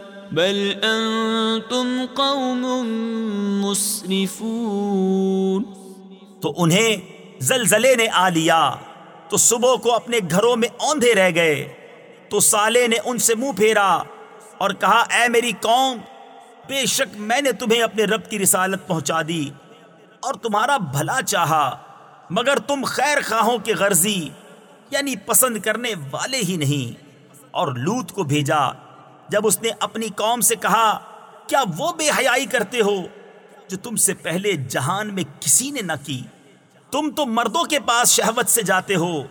بل انتم قوم مسرفون. تو انہیں زلزلے نے آ لیا، تو صبح کو اپنے گھروں میں اوندھے رہ گئے، تو سالے نے ان سے منہ پھیرا اور کہا، اے میری قوم، بے شک میں نے تمہیں اپنے رب کی رسالت پہنچا دی اور تمہارا بھلا چاہا، مگر تم خیر خواہوں کے غرضی یعنی پسند کرنے والے ہی نہیں، اور لوت کو بھیجا۔ جب اس نے اپنی قوم سے کہا، کیا وہ بے حیائی کرتے ہو جو تم سے پہلے جہان میں کسی نے نہ کی؟ تم تو مردوں کے پاس شہوت سے جاتے ہو،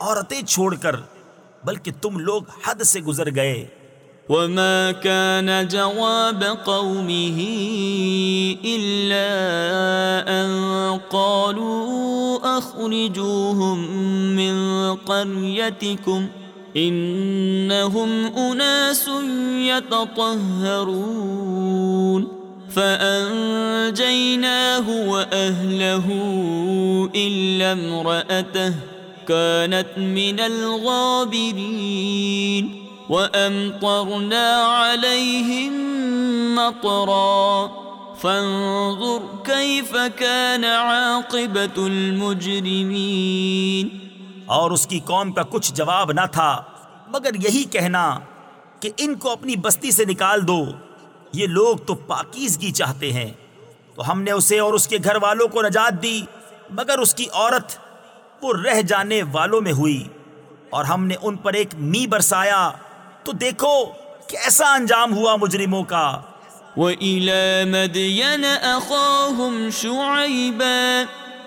عورتیں چھوڑ کر، بلکہ تم لوگ حد سے گزر گئے۔ وما كان جواب قومه إلا أن قالوا أخرجوهم من قريتكم إنهم أناس يتطهرون فأنجيناه وأهله إلا امرأته كانت من الغابرين وأمطرنا عليهم مطرا فانظر كيف كان عاقبة المجرمين اور اس کی قوم کا کچھ جواب نہ تھا۔ مگر یہی کہنا کہ ان کو اپنی بستی سے نکال دو۔ یہ لوگ تو پاکیزگی چاہتے ہیں۔ تو ہم نے اسے اور اس کے گھر والوں کو نجات دی، مگر اس کی عورت وہ رہ جانے والوں میں ہوئی۔ اور ہم نے ان پر ایک می برسایا۔ تو دیکھو کیسا انجام ہوا مجرموں کا۔ وَإِلَى مَدْيَنَ أَخَاهُمْ شُعَيْبًا۔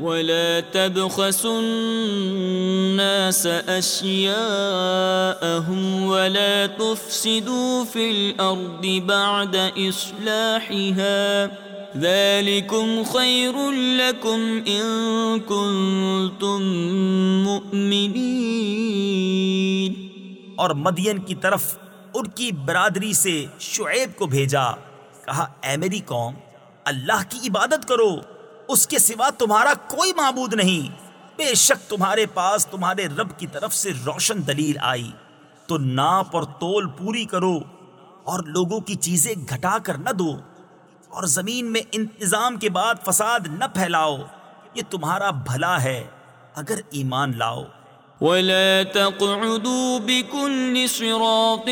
ولا تبخسوا الناس أشياءهم ولا تفسدوا في الأرض بعد إصلاحها ذلكم خير لكم إن كنتم مؤمنين اور مدین کی طرف ان کی برادری سے شعیب کو بھیجا، کہا، اے میری قوم، اللہ کی عبادت کرو۔ اس کے سوا تمہارا کوئی معبود نہیں۔ بے شک تمہارے پاس تمہارے رب کی طرف سے روشن دلیل آئی۔ تو ناپ اور تول پوری کرو اور لوگوں کی چیزیں گھٹا کر نہ دو۔ اور زمین میں انتظام کے بعد فساد نہ پھیلاؤ۔ یہ تمہارا بھلا ہے۔ اگر ایمان لاؤ۔ ولا تقعدوا بكل صراط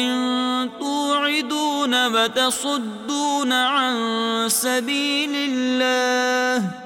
توعدون وتصدون عن سبيل الله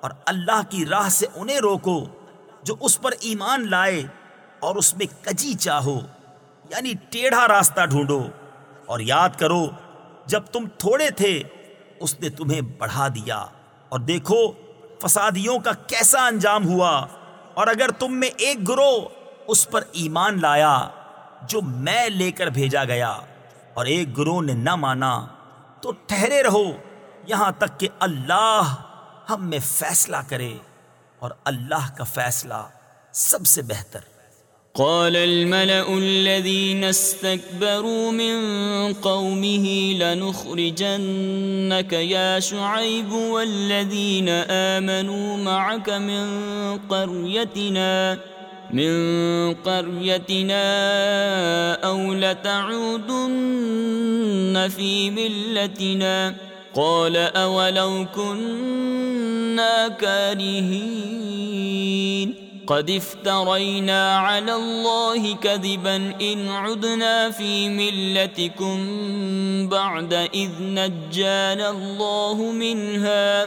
اور اللہ کی راہ سے انہیں روکو جو اس پر ایمان لائے اور اس میں کجی چاہو یعنی ٹیڑھا راستہ ڈھونڈو۔ اور یاد کرو، جب تم تھوڑے تھے، اس نے تمہیں بڑھا دیا۔ اور دیکھو، فسادیوں کا کیسا انجام ہوا۔ اور اگر تم میں ایک گروہ اس پر ایمان لایا جو میں لے کر بھیجا گیا، اور ایک گروہ نے نہ مانا، تو ٹھہرے رہو۔ یہاں تک کہ اللہ ہم میں فیصلہ کرے اور اللہ کا فیصلہ سب سے بہتر۔ قال الملأ الذين استكبروا من قومه لنخرجنك يا شعيب والذين آمنوا معك من قريتنا من قريتنا أو لتعودن في ملتنا قال اولو كنا كارهين قد افترينا على الله كذبا إن عدنا في ملتكم بعد إذ نجانا الله منها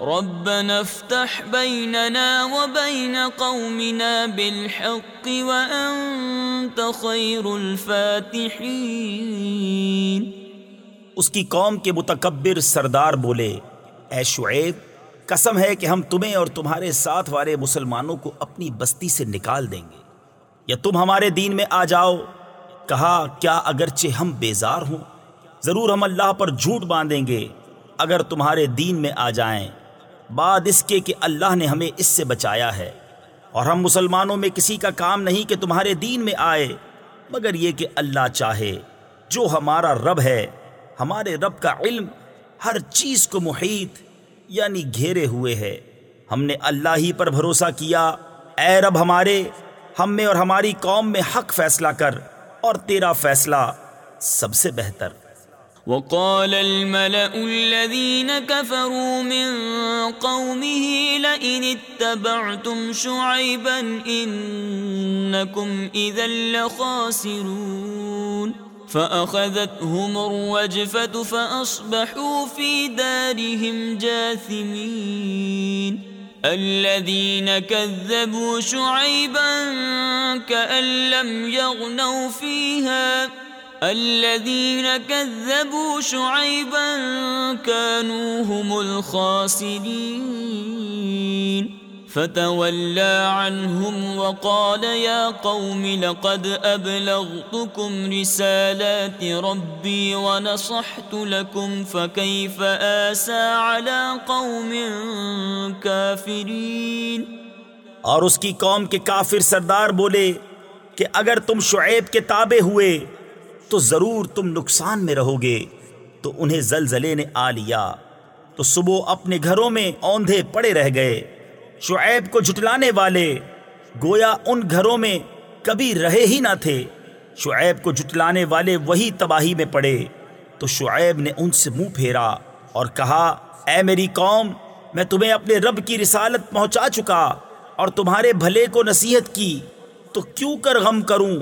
ربنا افتح بيننا وبين قومنا بالحق وأنت خير الفاتحين. اس کی قوم کے متکبر سردار بولے، اے شعیب، قسم ہے کہ ہم تمہیں اور تمہارے ساتھ والے مسلمانوں کو اپنی بستی سے نکال دیں گے۔ یا تم ہمارے دین میں آ جاؤ۔ کہا، کیا اگرچہ ہم بیزار ہوں، ضرور ہم اللہ پر جھوٹ باندھیں گے۔ اگر تمہارے دین میں آ جائیں بعد اس کے کہ اللہ نے ہمیں اس سے بچایا ہے۔ اور ہم مسلمانوں میں کسی کا کام نہیں کہ تمہارے دین میں آئے، مگر یہ کہ اللہ چاہے۔ جو ہمارا رب ہے، ہمارے رب کا علم ہر چیز کو محیط یعنی گھیرے ہوئے ہے۔ ہم نے اللہ ہی پر بھروسہ کیا، اے رب ہمارے، ہم میں اور ہماری قوم میں حق فیصلہ کر، اور تیرا فیصلہ سب سے بہتر۔ وقال الملأ الذين كفروا من قومه لئن اتبعتم شعيبا إنكم إذا لخاسرون. فأخذتهم الرجفة فأصبحوا في دارهم جاثمين. الذين كذبوا شعيبا كأن لم يغنوا فيها الذين كذبوا شعيبا كانوا هم الخاسرين. فتولى عنهم وقال يا قوم لقد أبلغتكم رسالات ربي ونصحت لكم، فكيف آسى على قوم كافرين؟ اور اس کی قوم کے کافر سردار بولے کہ اگر تم شعیب کے تابع ہوئے تو ضرور تم نقصان میں رہو گے۔ تو انہیں زلزلے نے آ لیا۔ تو صبح اپنے گھروں میں اوندھے پڑے رہ گئے۔ شعیب کو جھٹلانے والے گویا ان گھروں میں کبھی رہے ہی نہ تھے۔ شعیب کو جھٹلانے والے وہی تباہی میں پڑے۔ تو شعیب نے ان سے منہ پھیرا اور کہا، اے میری قوم، میں تمہیں اپنے رب کی رسالت پہنچا چکا اور تمہارے بھلے کو نصیحت کی۔ تو کیوں کر غم کروں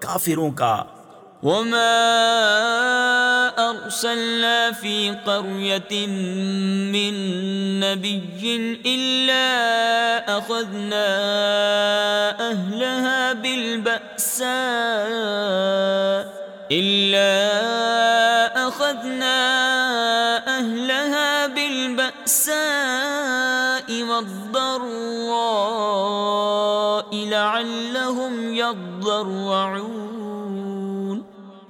کافروں کا؟ وما أرسلنا في قرية من نبي إلا أخذنا أهلها بالبأساء إلا أخذنا أهلها بالبأساء والضراء لعلهم يضرعون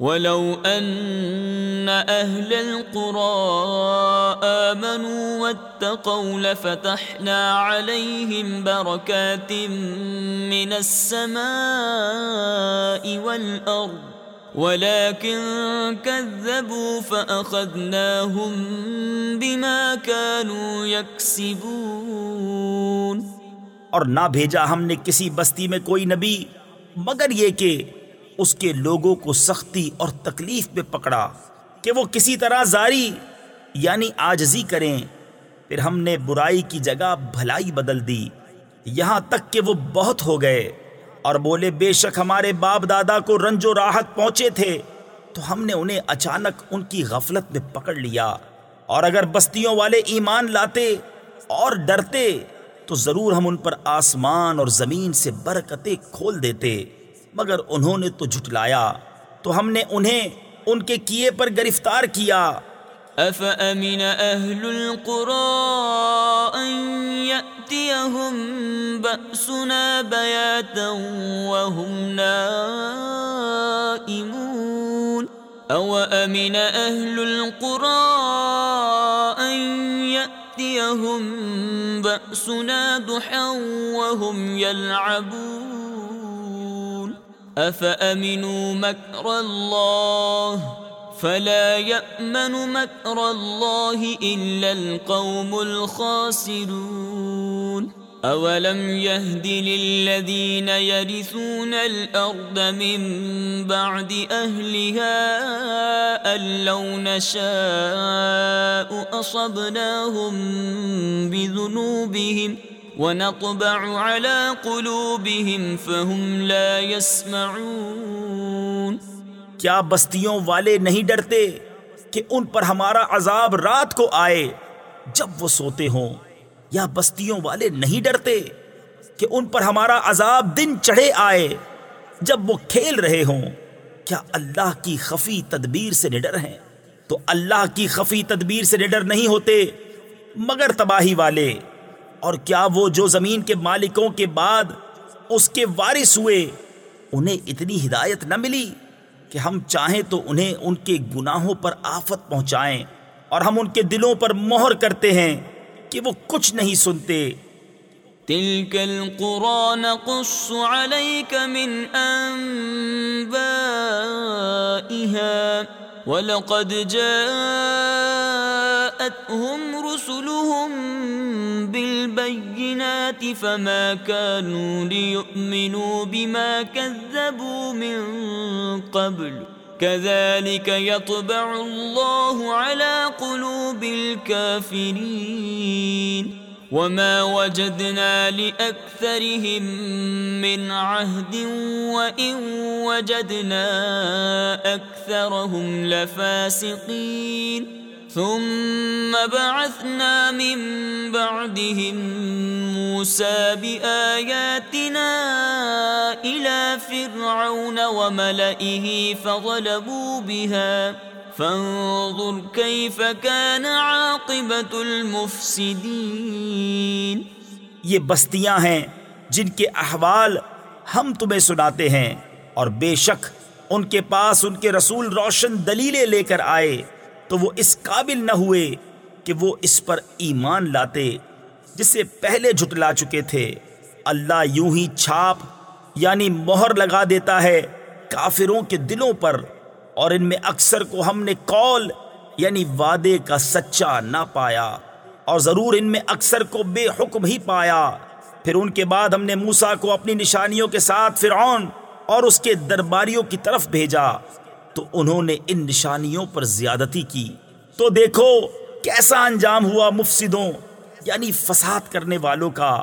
ولو أن أهل القرى آمنوا واتقوا لفتحنا عليهم بركات من السماء والأرض ولكن كذبوا فأخذناهم بما كانوا يكسبون اور نہ بھیجا ہم نے کسی بستی میں کوئی نبی، مگر یہ کہ اس کے لوگوں کو سختی اور تکلیف پہ پکڑا کہ وہ کسی طرح زاری یعنی آجزی کریں۔ پھر ہم نے برائی کی جگہ بھلائی بدل دی۔ یہاں تک کہ وہ بہت ہو گئے اور بولے، بے شک ہمارے باپ دادا کو رنج و راحت پہنچے تھے۔ تو ہم نے انہیں اچانک ان کی غفلت میں پکڑ لیا۔ اور اگر بستیوں والے ایمان لاتے اور ڈرتے، تو ضرور ہم ان پر آسمان اور زمین سے برکتیں کھول دیتے۔ مگر انہوں نے تو جھٹلایا۔ تو ہم نے انہیں ان کے کیے پر گرفتار کیا۔ أفأمن أهل القرى أن يأتيهم بأسنا بياتا وهم نائمون أو أمن أهل القرى أن يأتيهم بأسنا ضحى وهم يلعبون أفأمنوا مكر الله فلا يأمن مكر الله إلا القوم الخاسرون أولم يهد للذين يرثون الأرض من بعد أهلها أن لو نشاء أصبناهم بذنوبهم ونطبع على قلوبهم فهم لا يسمعون۔ کیا بستیوں والے نہیں ڈرتے کہ ان پر ہمارا عذاب رات کو آئے جب وہ سوتے ہوں؟ یا بستیوں والے نہیں ڈرتے کہ ان پر ہمارا عذاب دن چڑھے آئے جب وہ کھیل رہے ہوں؟ کیا اللہ کی خفی تدبیر سے نڈر ہیں؟ تو اللہ کی خفی تدبیر سے نڈر نہیں ہوتے مگر تباہی والے۔ اور کیا وہ جو زمین کے مالکوں کے بعد اس کے وارث ہوئے، انہیں اتنی ہدایت نہ ملی کہ ہم چاہیں تو انہیں ان کے گناہوں پر آفت پہنچائیں اور ہم ان کے دلوں پر مہر کرتے ہیں کہ وہ کچھ نہیں سنتے۔ تلك القرى نقص عليك من أنبائها ولقد جاءتهم رسلهم بالبينات فما كانوا ليؤمنوا بما كذبوا من قبل. كذلك يطبع الله على قلوب الكافرين. وما وجدنا لأكثرهم من عهد وإن وجدنا أكثرهم لفاسقين ثم بعثنا من بعدهم موسى بآياتنا إلى فرعون وملئه فظلموا بها فانظر كيف كان عاقبة المفسدين. یہ بستیاں ہیں جن کے احوال ہم تمہیں سناتے ہیں اور بے شک ان کے پاس ان کے رسول روشن دلیلیں لے کر آئے تو وہ اس قابل نہ ہوئے کہ وہ اس پر ایمان لاتے جسے پہلے جھٹلا چکے تھے۔ اللہ یوں ہی چھاپ یعنی مہر لگا دیتا ہے کافروں کے دلوں پر۔ اور ان میں اکثر کو ہم نے قول یعنی وعدے کا سچا نہ پایا اور ضرور ان میں اکثر کو بے حکم ہی پایا۔ پھر ان کے بعد ہم نے موسا کو اپنی نشانیوں کے ساتھ فرعون اور اس کے درباریوں کی طرف بھیجا۔ تو انہوں نے ان نشانیوں پر زیادتی کی۔ تو دیکھو کیسا انجام ہوا مفسدوں یعنی فساد کرنے والوں کا۔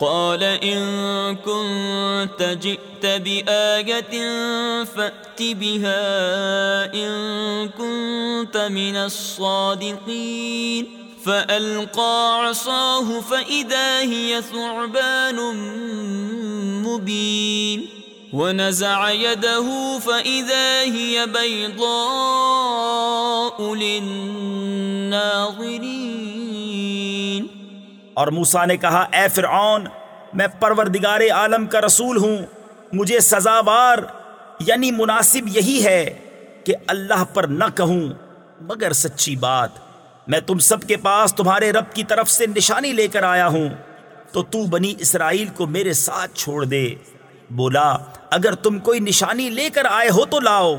قال إن كنت جئت بآية فأت بها إن كنت من الصادقين فألقى عصاه فإذا هي ثعبان مبين ونزع يده فإذا هي بيضاء للناظرين اور موسا نے کہا، اے فرعون، میں پروردگار عالم کا رسول ہوں، مجھے سزاوار یعنی مناسب یہی ہے کہ اللہ پر نہ کہوں، مگر سچی بات، میں تم سب کے پاس تمہارے رب کی طرف سے نشانی لے کر آیا ہوں، تو تو بنی اسرائیل کو میرے ساتھ چھوڑ دے۔ بولا، اگر تم کوئی نشانی لے کر آئے ہو تو لاؤ،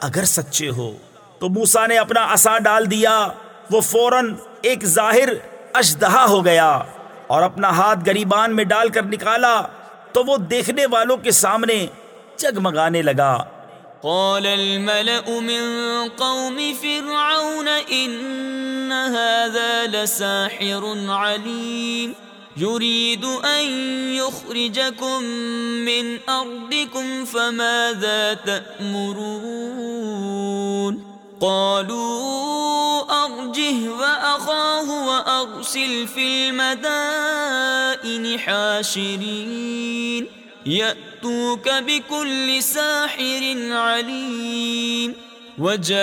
اگر سچے ہو۔ تو موسا نے اپنا عصا ڈال دیا، وہ فوراً ایک ظاہر اشدہا ہو گیا اور اپنا ہاتھ گریبان میں ڈال کر نکالا تو وہ دیکھنے والوں کے سامنے جگمگانے لگا۔ قال الملأ من قوم فرعون إن هذا لساحر عليم۔ يريد أن يخرجكم من أرضكم فماذا تأمرون؟ قالوا أرجه وأخاه وأرسل في المدائن حاشرين يأتوك بكل ساحر عليم وجاء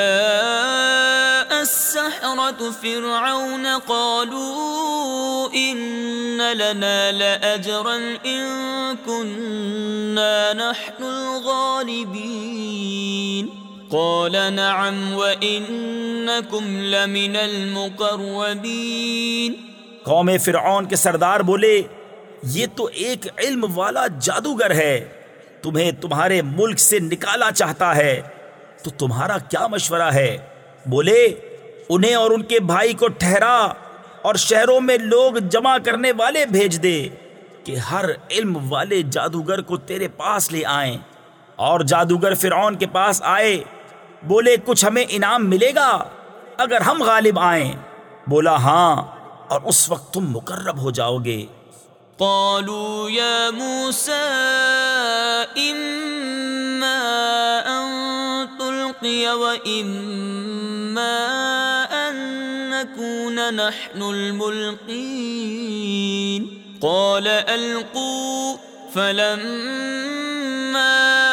السحرة فرعون قالوا إن لنا لأجرا إن كنا نحن الغالبين قال نعم وإنكم لمن المقربين قوم فرعون کے سردار بولے، یہ تو ایک علم والا جادوگر ہے، تمہیں تمہارے ملک سے نکالا چاہتا ہے، تو تمہارا کیا مشورہ ہے؟ بولے، انہیں اور ان کے بھائی کو ٹھہرا اور شہروں میں لوگ جمع کرنے والے بھیج دے کہ ہر علم والے جادوگر کو تیرے پاس لے آئیں۔ اور جادوگر فرعون کے پاس آئے بولے، کچھ ہمیں انعام ملے گا؟ اگر ہم غالب آئیں۔ بولا ہاں اور اس وقت تم مقرب ہو جاؤ گے۔ قالوا يا موسى، إما أن تلقي وإما أن نكون نحن الملقين. قال، ألقوا، فلما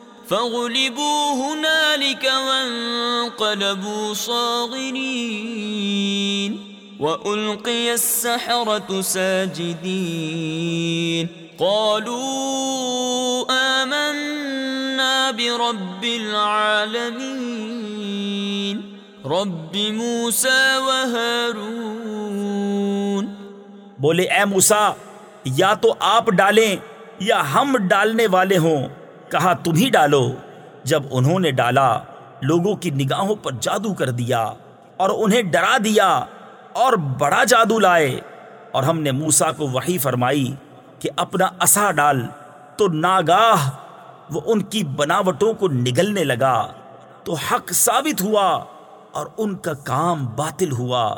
فغلبوا هنالك وانقلبوا صاغرين وألقي السحرة ساجدين قالوا آمنا برب العالمين رب موسى وهارون بولے، اے موسا یا تو آپ ڈالیں یا ہم ڈالنے والے ہوں۔ کہا، تم ہی ڈالو. جب انہوں نے ڈالا، لوگوں کی نگاہوں پر جادو کر دیا اور انہیں ڈرا دیا اور بڑا جادو لائے۔ اور ہم نے موسا کو وحی فرمائی کہ اپنا اصا ڈال۔ تو ناگاہ وہ ان کی بناوٹوں کو نگلنے لگا۔ تو حق ثابت ہوا اور ان کا کام باطل ہوا۔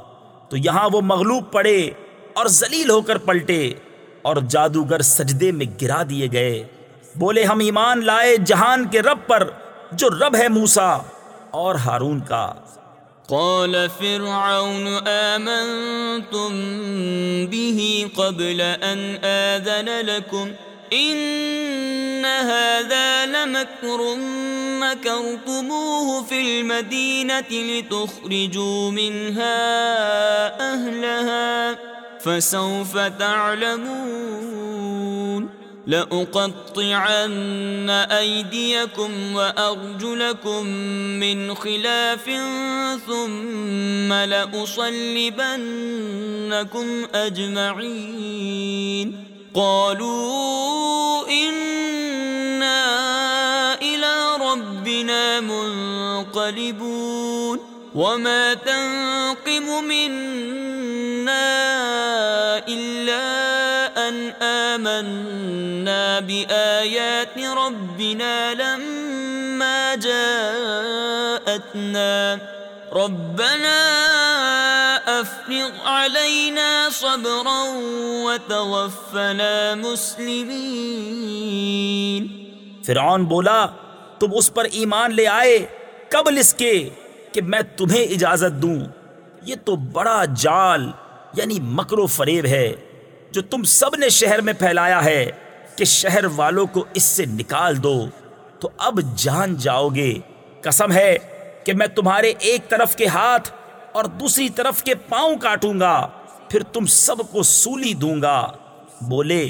تو یہاں وہ مغلوب پڑے اور ذلیل ہو کر پلٹے اور جادوگر سجدے میں گرا دیے گئے۔ بولے ہم ایمان لائے جہان کے رب پر، جو رب ہے موسا اور ہارون کا۔ قال فرعون، آمنتم به قبل أن آذن لكم، إن هذا لمكر مكرتموه في المدينة لتخرجوا منها أهلها، فسوف تعلمون۔ لأقطعن أيديكم وأرجلكم من خلاف ثم لأصلبنكم أجمعين. قالوا إنا إلى ربنا منقلبون. وما تنقم منا إلا أن آمنا بآيات ربنا لما جاءتنا ربنا أفرغ علينا صبرا وتوفنا مسلمين فرعون بولا، تم اس پر ایمان لے آئے، قبل اس کے کہ میں تمہیں اجازت دوں۔ یہ تو بڑا جال یعنی مکر و فریب ہے، جو تم سب نے شہر میں پھیلایا ہے کہ شہر والوں کو اس سے نکال دو۔ تو اب جان جاؤ گے۔ قسم ہے کہ میں تمہارے ایک طرف کے ہاتھ اور دوسری طرف کے پاؤں کاٹوں گا، پھر تم سب کو سولی دوں گا۔ بولے،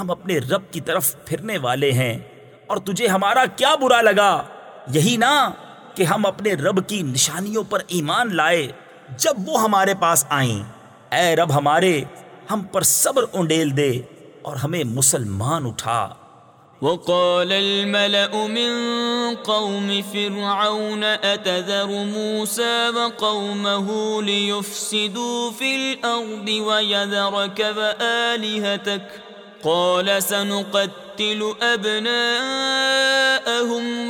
ہم اپنے رب کی طرف پھرنے والے ہیں، اور تجھے ہمارا کیا برا لگا؟ یہی نا؟ کہ ہم اپنے رب کی نشانیوں پر ایمان لائے جب وہ ہمارے پاس آئیں۔ اے رب ہمارے، ہم پر صبر انڈیل دے اور ہمیں مسلمان اٹھا۔ وقال الملأ من قوم فرعون، أتذر موسى وقومه ليفسدوا في الأرض ويذرك وآلهتك؟ قال سنقتل أبناءهم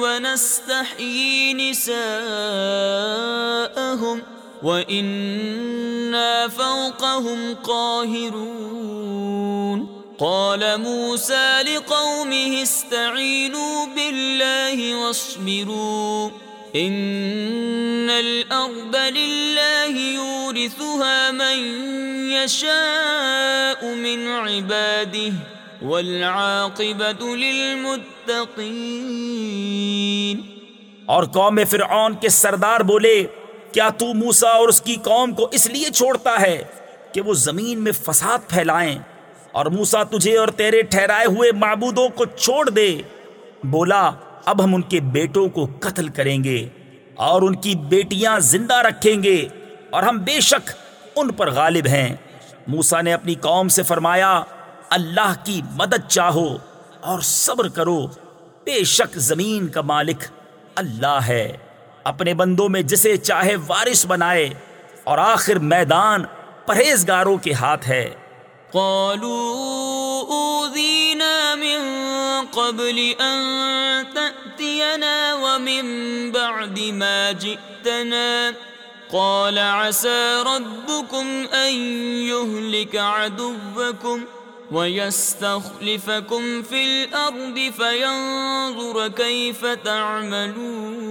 ونستحيي نساءهم وإنا فوقهم قاهرون. قال موسى لقومه استعينوا بالله واصبروا. إن الأرض لله يورثها من يشاء من عباده والعاقبة للمتقين اور قوم فرعون کے سردار بولے، کیا تو موسا اور اس کی قوم کو اس لیے چھوڑتا ہے کہ وہ زمین میں فساد پھیلائیں؟ اور موسا تجھے اور تیرے ٹھہرائے ہوئے معبودوں کو چھوڑ دے۔ بولا اب ہم ان کے بیٹوں کو قتل کریں گے اور ان کی بیٹیاں زندہ رکھیں گے اور ہم بے شک ان پر غالب ہیں۔ موسا نے اپنی قوم سے فرمایا، اللہ کی مدد چاہو اور صبر کرو۔ بے شک زمین کا مالک اللہ ہے۔ اپنے بندوں میں جسے چاہے وارث بنائے اور آخر میدان پرہیزگاروں کے ہاتھ ہے۔ قالوا أوذينا من قبل أن تأتينا ومن بعد ما جئتنا. قال عسى ربكم أن يهلك عدوكم ويستخلفكم في الأرض فينظر كيف تعملون.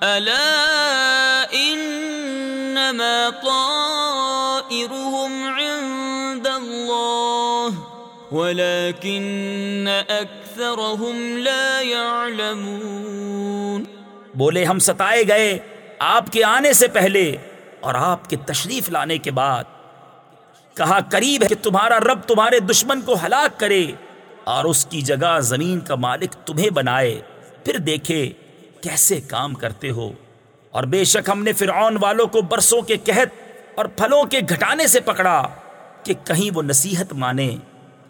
الا انما طائرهم عند الله ولكن اكثرهم لا يعلمون بولے، ہم ستائے گئے آپ کے آنے سے پہلے اور آپ کے تشریف لانے کے بعد۔ کہا، قریب ہے کہ تمہارا رب تمہارے دشمن کو ہلاک کرے اور اس کی جگہ زمین کا مالک تمہیں بنائے۔ پھر دیکھے کیسے کام کرتے ہو؟ اور بے شک ہم نے فرعون والوں کو برسوں کے قحط اور پھلوں کے گھٹانے سے پکڑا کہ کہیں وہ نصیحت مانے۔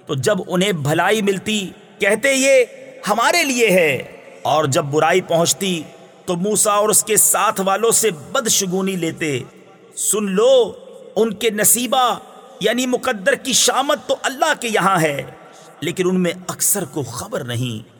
تو جب انہیں بھلائی ملتی، کہتے یہ ہمارے لیے ہے۔ اور جب برائی پہنچتی، تو موسا اور اس کے ساتھ والوں سے بدشگونی لیتے۔ سن لو، ان کے نصیبہ یعنی مقدر کی شامت تو اللہ کے یہاں ہے، لیکن ان میں اکثر کو خبر نہیں۔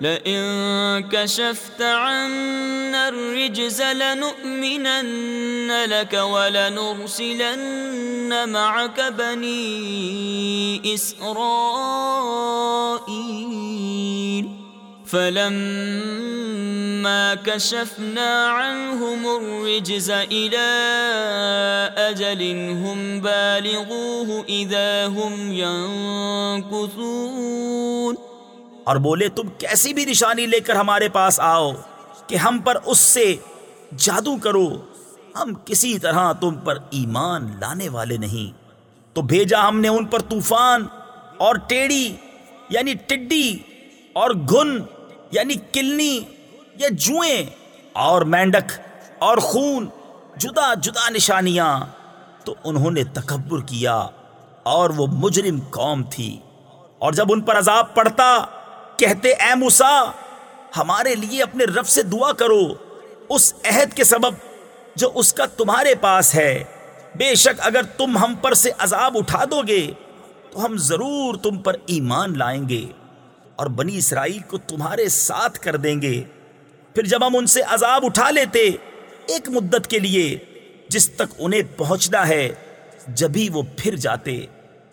لئن كشفت عنا الرجز لنؤمنن لك ولنرسلن معك بني إسرائيل. فلما كشفنا عنهم الرجز إلى أجل هم بالغوه إذا هم ينكثون. اور بولے، تم کیسی بھی نشانی لے کر ہمارے پاس آؤ کہ ہم پر اس سے جادو کرو۔ ہم کسی طرح تم پر ایمان لانے والے نہیں۔ تو بھیجا ہم نے ان پر طوفان اور ٹیڑی یعنی ٹڈی، اور گھن یعنی کلنی یا جوئیں، اور مینڈک اور خون، جدا جدا نشانیاں۔ تو انہوں نے تکبر کیا اور وہ مجرم قوم تھی۔ اور جب ان پر عذاب پڑتا کہتے، اے موسا ہمارے لیے اپنے رب سے دعا کرو، اس عہد کے سبب جو اس کا تمہارے پاس ہے۔ بے شک اگر تم ہم پر سے عذاب اٹھا دو گے، تو ہم ضرور تم پر ایمان لائیں گے اور بنی اسرائیل کو تمہارے ساتھ کر دیں گے۔ پھر جب ہم ان سے عذاب اٹھا لیتے، ایک مدت کے لیے جس تک انہیں پہنچنا ہے، جبھی وہ پھر جاتے۔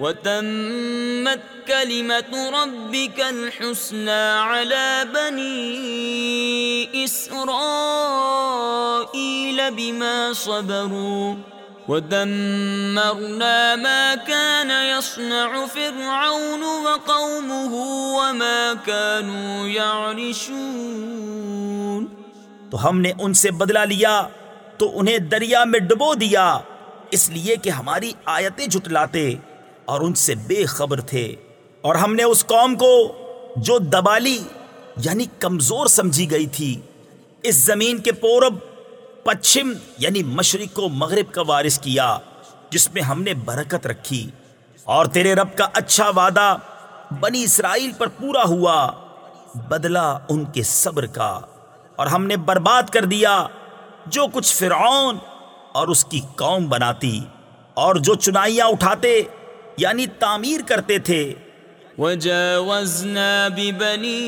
وتمت كلمة ربك الحسنى على بني إسرائيل بما صبروا. ودمرنا ما كان يصنع فرعون وقومه وما كانوا يعرشون. تو ہم نے ان سے بدلہ لیا، تو انہیں دریا میں ڈبو دیا، اس لیے کہ ہماری آیتیں جھٹلاتے۔ اور ان سے بے خبر تھے۔ اور ہم نے اس قوم کو جو دبالی یعنی کمزور سمجھی گئی تھی، اس زمین کے پورب پچھم یعنی مشرق کو مغرب کا وارث کیا، جس میں ہم نے برکت رکھی۔ اور تیرے رب کا اچھا وعدہ بنی اسرائیل پر پورا ہوا بدلہ ان کے صبر کا۔ اور ہم نے برباد کر دیا جو کچھ فرعون اور اس کی قوم بناتی، اور جو چنائیاں اٹھاتے یعنی تعمیر کرتے تھے۔ وجاوزنا ببني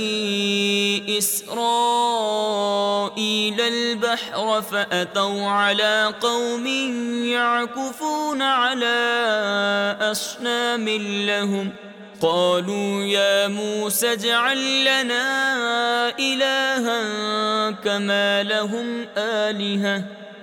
إسرائيل البحر فأتوا على قوم يعكفون على أصنام لهم قالوا يا موسى اجعل لنا إلها كما لهم آلهة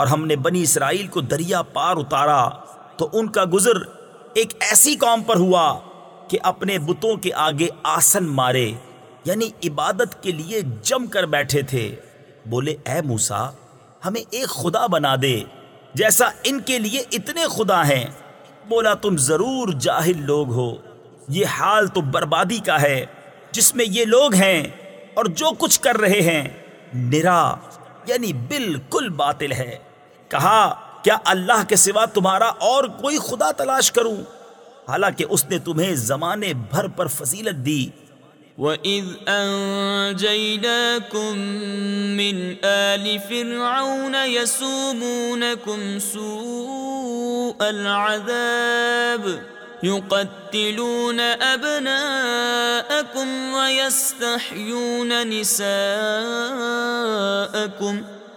اور ہم نے بنی اسرائیل کو دریا پار اتارا تو ان کا گزر ایک ایسی قوم پر ہوا کہ اپنے بتوں کے آگے آسن مارے یعنی عبادت کے لیے جم کر بیٹھے تھے۔ بولے، اے موسا ہمیں ایک خدا بنا دے، جیسا ان کے لیے اتنے خدا ہیں۔ بولا، تم ضرور جاہل لوگ ہو۔ یہ حال تو بربادی کا ہے، جس میں یہ لوگ ہیں اور جو کچھ کر رہے ہیں۔ نرا یعنی بالکل باطل ہے۔ کہا، کیا اللہ کے سوا تمہارا اور کوئی خدا تلاش کروں؟ حالانکہ اس نے تمہیں زمانے بھر پر فضیلت دی۔ وَإِذْ أَنْجَيْنَاكُمْ مِنْ آلِ فِرْعَوْنَ يَسُومُونَكُمْ سُوءَ الْعَذَابِ يُقَتِّلُونَ أَبْنَاءَكُمْ وَيَسْتَحْيُونَ نِسَاءَكُمْ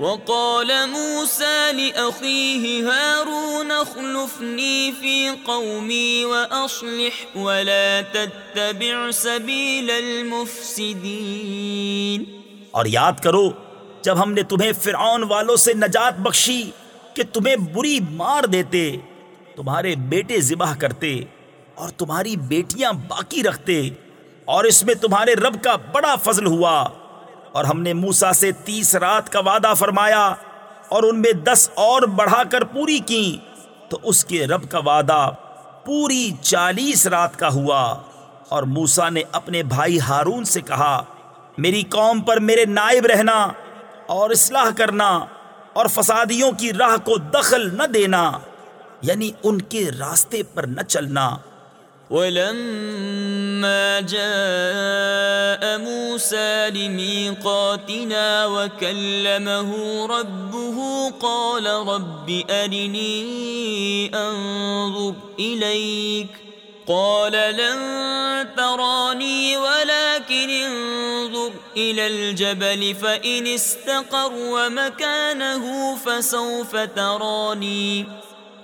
وقال موسى لأخيه هارون اخلفني في قومي وأصلح ولا تتبع سبيل المفسدين۔ اور یاد کرو، جب ہم نے تمہیں فرعون والوں سے نجات بخشی کہ تمہیں بری مار دیتے، تمہارے بیٹے ذبح کرتے اور تمہاری بیٹیاں باقی رکھتے اور اس میں تمہارے رب کا بڑا فضل ہوا۔ اور ہم نے موسا سے تیس رات کا وعدہ فرمایا اور ان میں دس اور بڑھا کر پوری کی تو اس کے رب کا وعدہ پوری چالیس رات کا ہوا۔ اور موسا نے اپنے بھائی ہارون سے کہا، میری قوم پر میرے نائب رہنا اور اصلاح کرنا اور فسادیوں کی راہ کو دخل نہ دینا یعنی ان کے راستے پر نہ چلنا۔ ولما جاء موسى لميقاتنا وكلمه ربه قال رب أرني أنظر إليك قال لن تراني ولكن انظر إلى الجبل فإن استقر مكانه فسوف تراني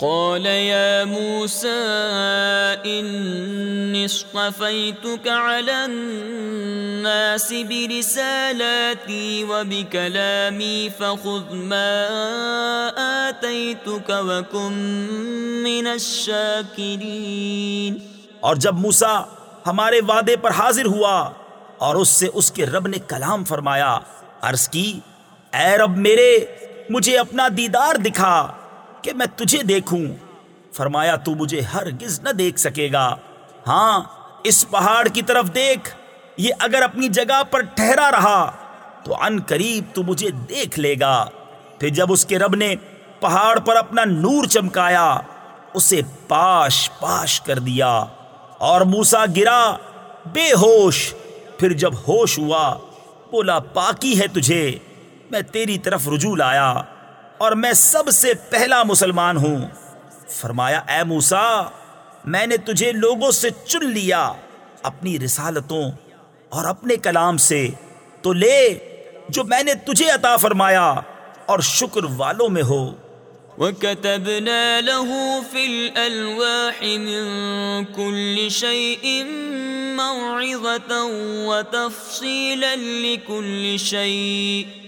قال يا موسى إني اصطفيتك على الناس برسالاتي وبكلامي فخذ ما آتيتك وكن من الشاكرين اور جب موسا ہمارے وعدے پر حاضر ہوا اور اس سے اس کے رب نے کلام فرمایا، عرض کی، اے رب میرے، مجھے اپنا دیدار دکھا۔ کہ میں تجھے دیکھوں۔ فرمایا، تو مجھے ہرگز نہ دیکھ سکے گا۔ ہاں اس پہاڑ کی طرف دیکھ۔ یہ اگر اپنی جگہ پر ٹھہرا رہا، تو ان قریب تو مجھے دیکھ لے گا۔ پھر جب اس کے رب نے پہاڑ پر اپنا نور چمکایا، اسے پاش پاش کر دیا۔ اور موسا گرا، بے ہوش۔ پھر جب ہوش ہوا، بولا، پاکی ہے تجھے، میں تیری طرف رجوع لایا۔ اور میں سب سے پہلا مسلمان ہوں۔ فرمایا، اے موسا میں نے تجھے لوگوں سے چن لیا اپنی رسالتوں اور اپنے کلام سے۔ تو لے جو میں نے تجھے عطا فرمایا اور شکر والوں میں ہو۔ وكتبنا له في الألواح من كل شيء موعظة وتفصيلا لكل شيء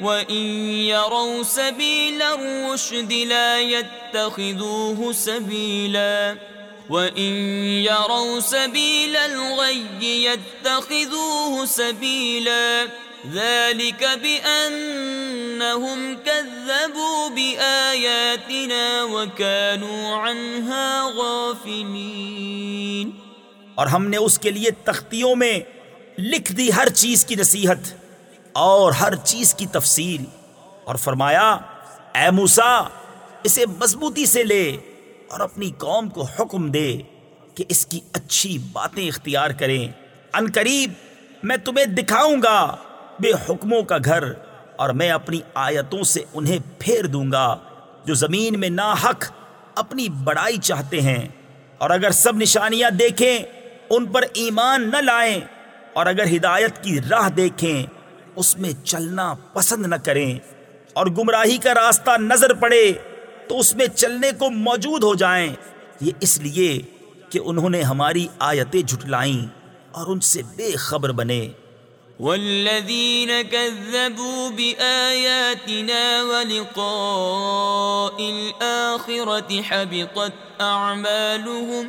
وإن يروا سبيل الرشد لا يتخذوه سبيلا وإن يروا سبيل الغي يتخذوه سبيلا ذلك بأنهم كذبوا بآياتنا وكانوا عنها غافلين اور ہم نے اس کے لیے تختیوں میں لکھ دی ہر چیز کی نصیحت۔ اور ہر چیز کی تفصیل اور فرمایا، اے موسا اسے مضبوطی سے لے اور اپنی قوم کو حکم دے کہ اس کی اچھی باتیں اختیار کریں۔ ان قریب، میں تمہیں دکھاؤں گا بے حکموں کا گھر اور میں اپنی آیتوں سے انہیں پھیر دوں گا جو زمین میں ناحق اپنی بڑائی چاہتے ہیں۔ اور اگر سب نشانیاں دیکھیں، ان پر ایمان نہ لائیں اور اگر ہدایت کی راہ دیکھیں اس میں چلنا پسند نہ کریں اور گمراہی کا راستہ نظر پڑے تو اس میں چلنے کو موجود ہو جائیں۔ یہ اس لیے کہ انہوں نے ہماری آیتیں جھٹلائیں اور ان سے بے خبر بنے۔ والذين كذبوا بآياتنا ولقاء الآخرة حبطت أعمالهم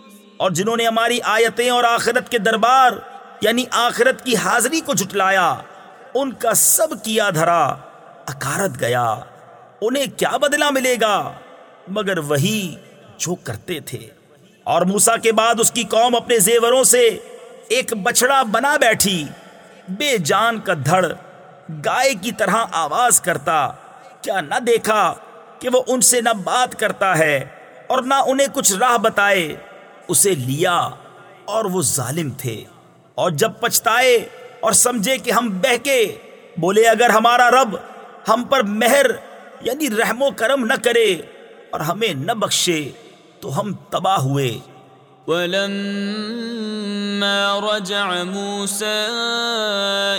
اور جنہوں نے ہماری آیتیں اور آخرت کے دربار یعنی آخرت کی حاضری کو جھٹلایا، ان کا سب کیا دھرا اکارت گیا۔ انہیں کیا بدلہ ملے گا؟ مگر وہی جو کرتے تھے۔ اور موسا کے بعد اس کی قوم اپنے زیوروں سے ایک بچڑا بنا بیٹھی۔ بے جان کا دھڑ گائے کی طرح آواز کرتا۔ کیا نہ دیکھا کہ وہ ان سے نہ بات کرتا ہے اور نہ انہیں کچھ راہ بتائے۔ اسے لیا اور وہ ظالم تھے۔ اور جب پچھتائے اور سمجھے کہ ہم بہکے، بولے، اگر ہمارا رب ہم پر مہر یعنی رحم و کرم نہ کرے اور ہمیں نہ بخشے، تو ہم تباہ ہوئے۔ ولما رجع موسى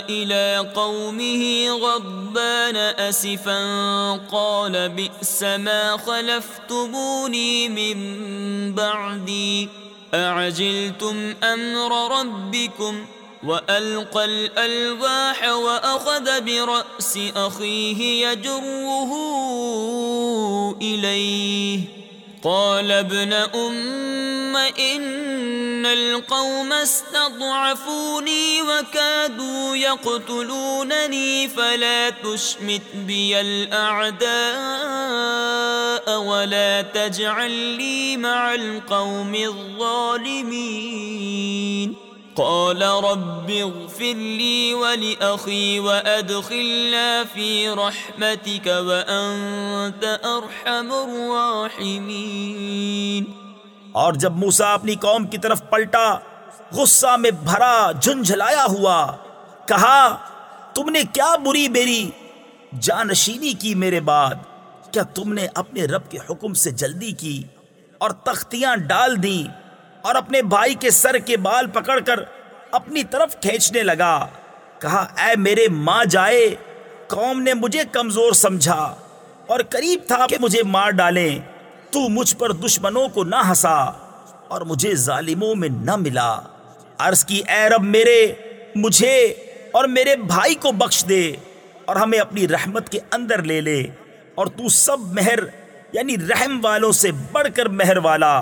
إلى قومه غضبان أسفا قال بئس ما خلفتموني من بعدي أعجلتم أمر ربكم وألقى الألواح وأخذ برأس أخيه يجره إليه قال ابن ام ان القوم استضعفوني وكادوا يقتلونني فلا تشمت بي الاعداء ولا تجعل لي مع القوم الظالمين قال رب اغفر لي ولأخي وأدخلنا في رحمتك وأنت أرحم الراحمين. اور جب موسا اپنی قوم کی طرف پلٹا، غصہ میں بھرا، جھنجھلایا ہوا، کہا، تم نے کیا بری میری جانشینی کی میرے بعد، کیا تم نے اپنے رب کے حکم سے جلدی کی اور تختیاں ڈال دیں؟ اور اپنے بھائی کے سر کے بال پکڑ کر اپنی طرف کھینچنے لگا۔ کہا، اے میرے ماں جائے، قوم نے مجھے کمزور سمجھا اور قریب تھا کہ مجھے مار ڈالیں۔ تو مجھ پر دشمنوں کو نہ ہنسا اور مجھے ظالموں میں نہ ملا۔ عرض کی، اے رب میرے، مجھے اور میرے بھائی کو بخش دے اور ہمیں اپنی رحمت کے اندر لے لے اور تو سب مہر یعنی رحم والوں سے بڑھ کر مہر والا۔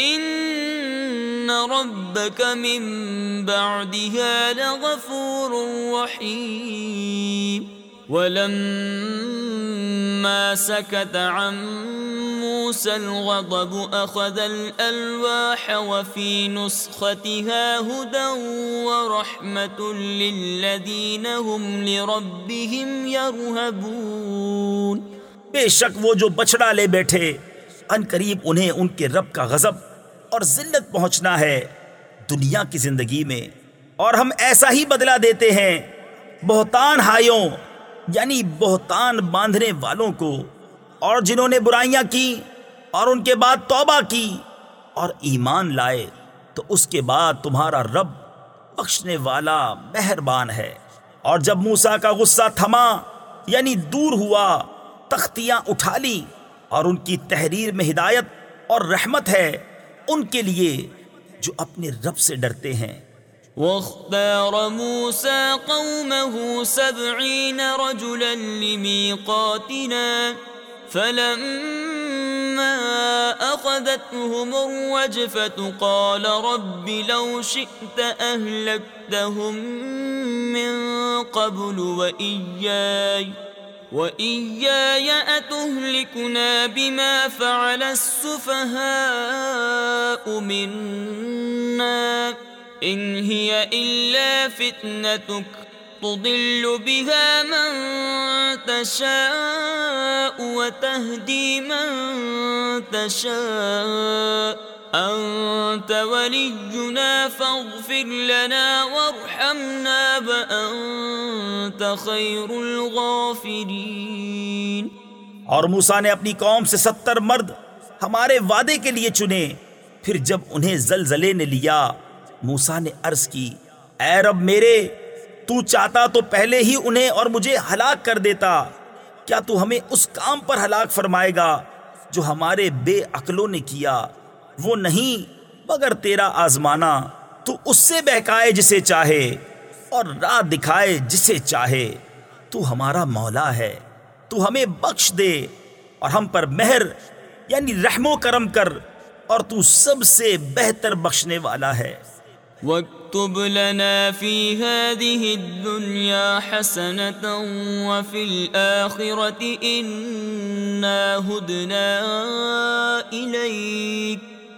ان ربك من بعدها لغفور رحيم ولما سكت عن موسى الغضب اخذ الالواح وفي نسختها هدى ورحمه للذين هم لربهم يرهبون بے شک وہ جو بچڑا لے بیٹھے، ان قریب انہیں ان کے رب کا غضب اور ذلت پہنچنا ہے دنیا کی زندگی میں۔ اور ہم ایسا ہی بدلہ دیتے ہیں۔ بہتان ہائیوں یعنی بہتان باندھنے والوں کو۔ اور جنہوں نے برائیاں کی، اور ان کے بعد توبہ کی، اور ایمان لائے، تو اس کے بعد تمہارا رب بخشنے والا مہربان ہے۔ اور جب موسا کا غصہ تھما یعنی دور ہوا، تختیاں اٹھا لی اور ان کی تحریر میں ہدایت اور رحمت ہے ان کے لیے جو اپنے رب سے ڈرتے ہیں۔ واختار موسى قومه سبعين رجلا لميقاتنا، فلما أخذتهم الرجفة قال رب لو شئت أهلكتهم من قبل وإياي. وَإِيَّايَ أَتُهْلِكُنَا بِمَا فَعَلَ السُّفَهَاءُ مِنَّا إِنْ هِيَ إِلَّا فِتْنَتُكَ تُضِلُّ بِهَا مَنْ تَشَاءُ وَتَهْدِي مَنْ تَشَاءُ انت ولينا فاغفر لنا وارحمنا بانت خير الغافرين اور موسا نے اپنی قوم سے ستر مرد ہمارے وعدے کے لیے چنے۔ پھر جب انہیں زلزلے نے لیا موسا نے عرض کی، اے رب میرے، تو چاہتا تو پہلے ہی انہیں اور مجھے ہلاک کر دیتا۔ کیا تو ہمیں اس کام پر ہلاک فرمائے گا جو ہمارے بے عقلوں نے کیا؟ وہ نہیں، مگر تیرا آزمانا تو اس سے بہکائے جسے چاہے اور راہ دکھائے جسے چاہے۔ تو ہمارا مولا ہے، تو ہمیں بخش دے اور ہم پر مہر یعنی رحم و کرم کر اور تو سب سے بہتر بخشنے والا ہے۔ واكتب لنا في هذه الدنيا حسنة وفي الآخرة إنا هدنا إليك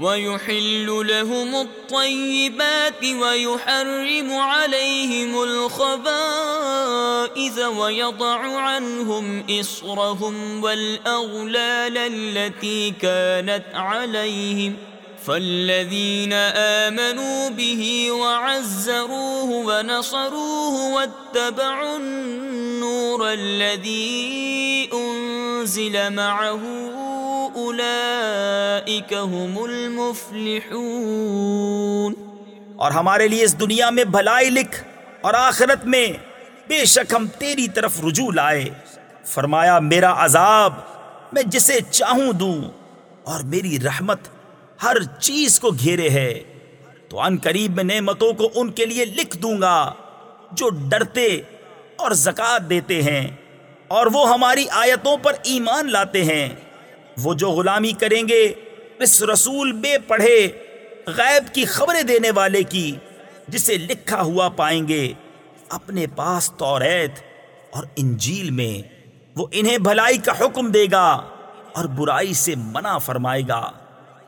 وَيُحِلُّ لَهُمُ الطَّيِّبَاتِ وَيُحَرِّمُ عَلَيْهِمُ الْخَبَائِثَ وَيَضَعُ عَنْهُمْ إِصْرَهُمْ وَالْأَغْلَالَ الَّتِي كَانَتْ عَلَيْهِمْ فالذين آمنوا به وعزروه ونصروه واتبعوا النور الذي أنزل معه أولئك هم المفلحون اور ہمارے لیے اس دنیا میں بھلائی لکھ اور آخرت میں بے شک ہم تیری طرف رجوع لائے۔ فرمایا، میرا عذاب میں جسے چاہوں دوں اور میری رحمت ہر چیز کو گھیرے ہے۔ تو ان قریب میں نعمتوں کو ان کے لیے لکھ دوں گا جو ڈرتے اور زکات دیتے ہیں، اور وہ ہماری آیتوں پر ایمان لاتے ہیں۔ وہ جو غلامی کریں گے، اس رسول بے پڑھے، غیب کی خبریں دینے والے کی، جسے لکھا ہوا پائیں گے۔ اپنے پاس توریت اور انجیل میں وہ انہیں بھلائی کا حکم دے گا اور برائی سے منع فرمائے گا۔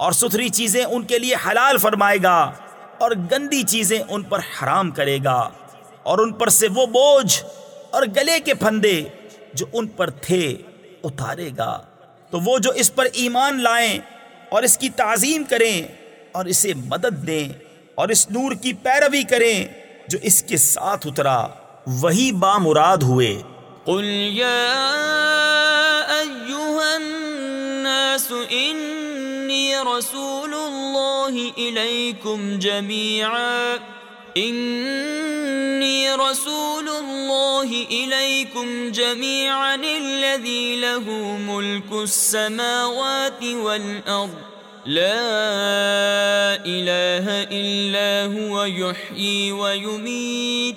اور ستھری چیزیں ان کے لیے حلال فرمائے گا اور گندی چیزیں ان پر حرام کرے گا اور ان پر سے وہ بوجھ اور گلے کے پھندے جو ان پر تھے اتارے گا۔ تو وہ جو اس پر ایمان لائیں اور اس کی تعظیم کریں اور اسے مدد دیں اور اس نور کی پیروی کریں جو اس کے ساتھ اترا، وہی بامراد ہوئے۔ قل يا أيها الناس إني رسول الله إليكم جميعا إني رسول الله إليكم جميعا الذي له ملك السماوات والأرض لا إله إلا هو يحيي ويميت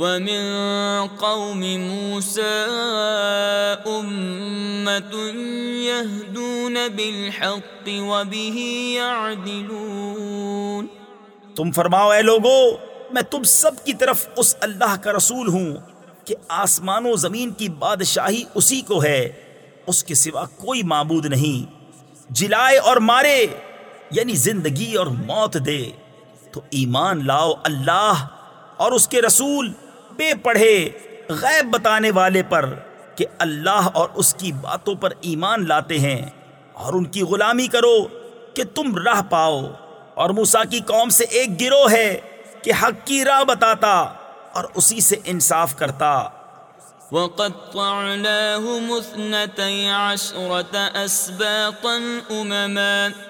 ومن قوم موسى أمة يهدون بالحق وبه يعدلون تم فرماؤ، اے لوگو، میں تم سب کی طرف اس اللہ کا رسول ہوں کہ آسمان و زمین کی بادشاہی اسی کو ہے، اس کے سوا کوئی معبود نہیں۔ جلائے اور مارے یعنی زندگی اور موت دے۔ تو ایمان لاؤ اللہ اور اس کے رسول۔ بے پڑھے، غیب بتانے والے پر کہ اللہ اور اس کی باتوں پر ایمان لاتے ہیں اور ان کی غلامی کرو کہ تم راہ پاؤ۔ اور موسا کی قوم سے ایک گروہ ہے کہ حق کی راہ بتاتا اور اسی سے انصاف کرتا۔ وقطعناهم اثنتي عشرة أسباطا أمما۔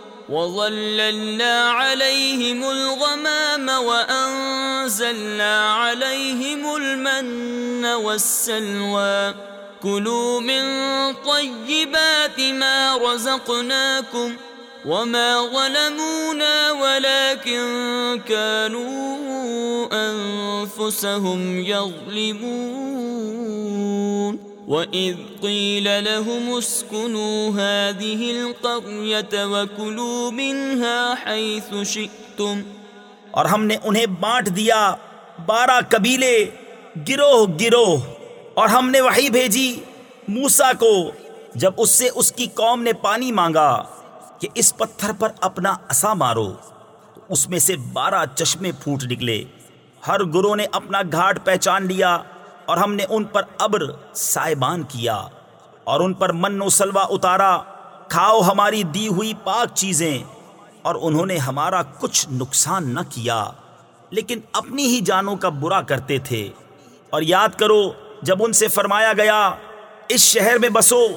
وظللنا عليهم الغمام وأنزلنا عليهم المن والسلوى كلوا من طيبات ما رزقناكم وما ظلمونا ولكن كانوا أنفسهم يظلمون وَإِذْ قِيلَ لَهُمُ اسْكُنُوا هَذِهِ الْقَرْيَةَ وَكُلُوا مِنْهَا حَيْثُ شِئْتُمْ۔ اور ہم نے انہیں بانٹ دیا، بارہ قبیلے، گروہ گروہ۔ اور ہم نے وہی بھیجی موسا کو، جب اس سے اس کی قوم نے پانی مانگا کہ اس پتھر پر اپنا اسا مارو۔ تو اس میں سے بارہ چشمے پھوٹ نکلے۔ ہر گروہ نے اپنا گھاٹ پہچان لیا۔ اور ہم نے ان پر ابر سائبان کیا اور ان پر من و سلوا اتارا، کھاؤ ہماری دی ہوئی پاک چیزیں، اور انہوں نے ہمارا کچھ نقصان نہ کیا۔ لیکن اپنی ہی جانوں کا برا کرتے تھے۔ اور یاد کرو، جب ان سے فرمایا گیا، اس شہر میں بسو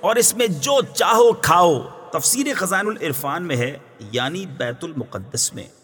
اور اس میں جو چاہو کھاؤ۔ تفسیر خزان العرفان میں ہے یعنی بیت المقدس میں۔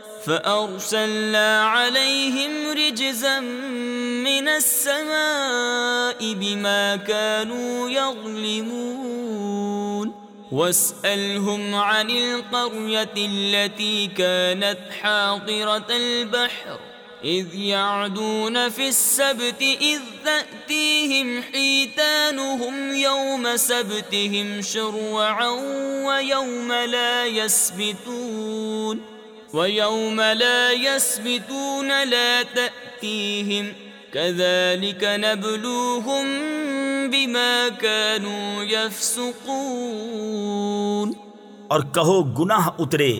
فأرسلنا عليهم رجزا من السماء بما كانوا يظلمون واسألهم عن القرية التي كانت حاضرة البحر إذ يعدون في السبت إذ تأتيهم حيتانهم يوم سبتهم شروعا ويوم لا يسبتون وَيَوْمَ لَا يَسْبِتُونَ لَا تَأْتِيهِمْ كَذَلِكَ نَبْلُوهُمْ بِمَا كَانُوا يَفْسُقُونَ اور کہو گناہ اترے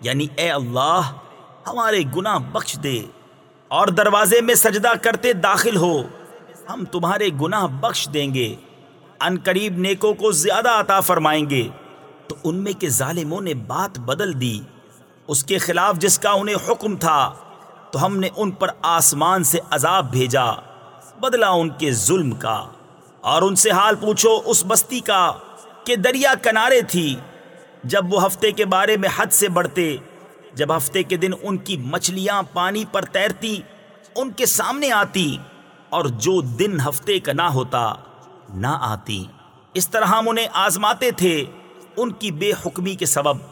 یعنی اے اللہ، ہمارے گناہ بخش دے اور دروازے میں سجدہ کرتے داخل ہو، ہم تمہارے گناہ بخش دیں گے۔ ان قریب نیکوں کو زیادہ عطا فرمائیں گے۔ تو ان میں کے ظالموں نے بات بدل دی۔ اس کے خلاف جس کا انہیں حکم تھا، تو ہم نے ان پر آسمان سے عذاب بھیجا، بدلا ان کے ظلم کا۔ اور ان سے حال پوچھو اس بستی کا کہ دریا کنارے تھی۔ جب وہ ہفتے کے بارے میں حد سے بڑھتے، جب ہفتے کے دن ان کی مچھلیاں پانی پر تیرتی، ان کے سامنے آتی اور جو دن ہفتے کا نہ ہوتا، نہ آتی۔ اس طرح ہم انہیں آزماتے تھے، ان کی بے حکمی کے سبب۔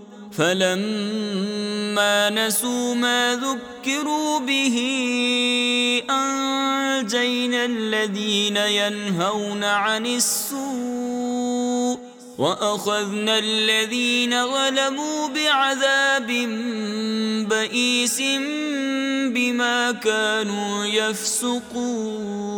فلما نسوا ما ذكروا به أنجينا الذين ينهون عن السوء وأخذنا الذين ظلموا بعذاب بئيس بما كانوا يفسقون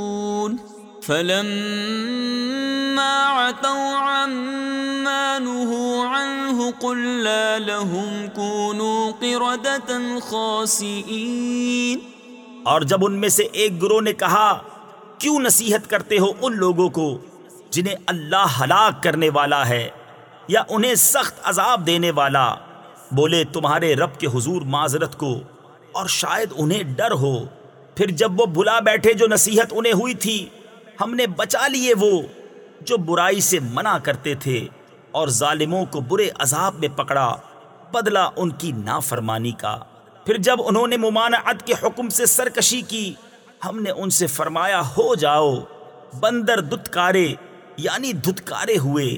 فلما عتوا عما نهوا عنه قلنا لهم كونوا قردة خاسئين اور جب ان میں سے ایک گروہ نے کہا، کیوں نصیحت کرتے ہو ان لوگوں کو جنہیں اللہ ہلاک کرنے والا ہے یا انہیں سخت عذاب دینے والا؟ بولے، تمہارے رب کے حضور معذرت کو، اور شاید انہیں ڈر ہو۔ پھر جب وہ بھلا بیٹھے جو نصیحت انہیں ہوئی تھی ہم نے بچا لیے وہ جو برائی سے منع کرتے تھے اور ظالموں کو برے عذاب میں پکڑا بدلا ان کی نافرمانی کا۔ پھر جب انہوں نے ممانعت کے حکم سے سرکشی کی، ہم نے ان سے فرمایا، ہو جاؤ، بندر دتکارے یعنی دھتکارے ہوئے۔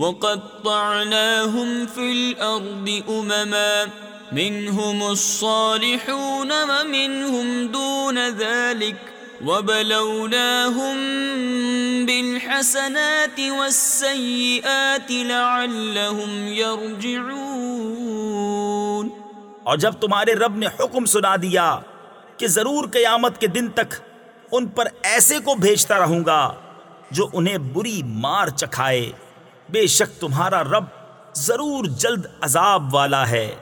وقطعناهم في الأرض أمما، منهم الصالحون ومنهم دون ذلك، وبلوناهم بالحسنات والسيئات لعلهم يرجعون. اور جب تمہارے رب نے حکم سنا دیا کہ ضرور قیامت کے دن تک ان پر ایسے کو بھیجتا رہوں گا جو انہیں بری مار چکھائے۔ بے شک تمہارا رب ضرور جلد عذاب والا ہے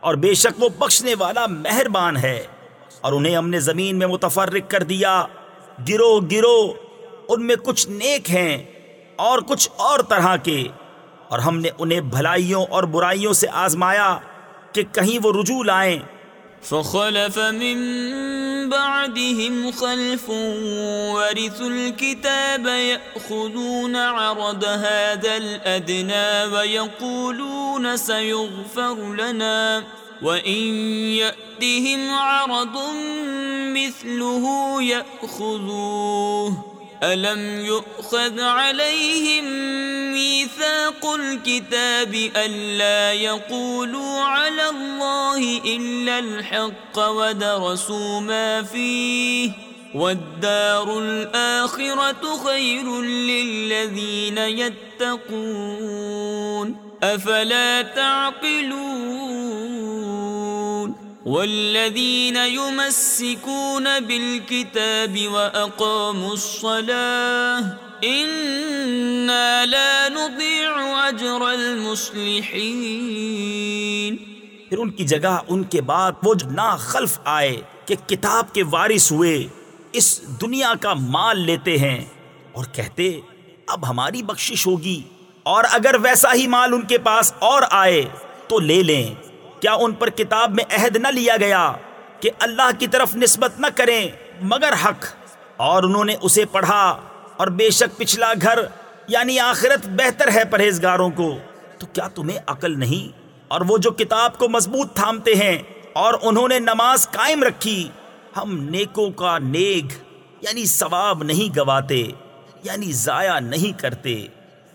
اور بے شک وہ بخشنے والا مہربان ہے اور انہیں ہم نے زمین میں متفرق کر دیا۔ گرو گرو، ان میں کچھ نیک ہیں اور کچھ اور طرح کے۔ اور ہم نے انہیں بھلائیوں اور برائیوں سے آزمایا کہ کہیں وہ رجوع لائیں۔ فخلف من بعدهم خلف ورثوا الكتاب يأخذون عرض هذا الأدنى ويقولون سيغفر لنا وإن يأتهم عرض مثله يأخذوه ألم يؤخذ عليهم ميثاق الكتاب ألا يقولوا على الله إلا الحق ودرسوا ما فيه والدار الآخرة خير للذين يتقون أفلا تعقلون والذين يمسكون بالكتاب وأقاموا الصلاة إنا لا نضيع أجر المصلحين پھر ان کی جگہ ان کے بعد وہ جو نا خلف آئے کہ کتاب کے وارث ہوئے، اس دنیا کا مال لیتے ہیں اور کہتے، اب ہماری بخشش ہوگی اور اگر ویسا ہی مال ان کے پاس اور آئے تو لے لیں۔ کیا ان پر کتاب میں عہد نہ لیا گیا کہ اللہ کی طرف نسبت نہ کریں مگر حق؟ اور انہوں نے اسے پڑھا اور بے شک پچھلا گھر یعنی آخرت بہتر ہے پرہیزگاروں کو۔ تو کیا تمہیں عقل نہیں؟ اور وہ جو کتاب کو مضبوط تھامتے ہیں اور انہوں نے نماز قائم رکھی، ہم نیکوں کا نیک یعنی ثواب نہیں گواتے یعنی ضائع نہیں کرتے۔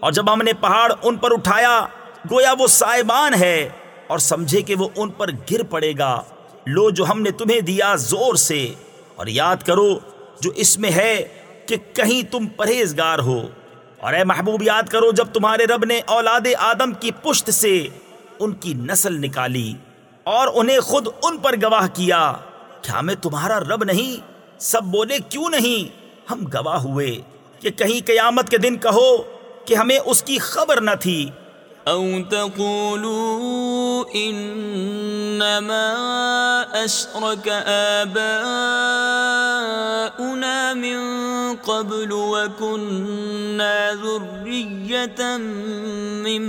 اور جب ہم نے پہاڑ ان پر اٹھایا، گویا وہ سائبان ہے اور سمجھے کہ وہ ان پر گر پڑے گا۔ لو جو ہم نے تمہیں دیا زور سے۔ اور یاد کرو، جو اس میں ہے کہ کہیں تم پرہیزگار ہو۔ اور اے محبوب، یاد کرو، جب تمہارے رب نے اولاد آدم کی پشت سے ان کی نسل نکالی اور انہیں خود ان پر گواہ کیا کیا میں تمہارا رب نہیں؟ سب بولے، کیوں نہیں؟ ہم گواہ ہوئے کہ کہیں قیامت کے دن کہو کہ ہمیں اس کی خبر نہ تھی۔ او تقولوا انما اشرك آباؤنا من قبل وكنا ذرية من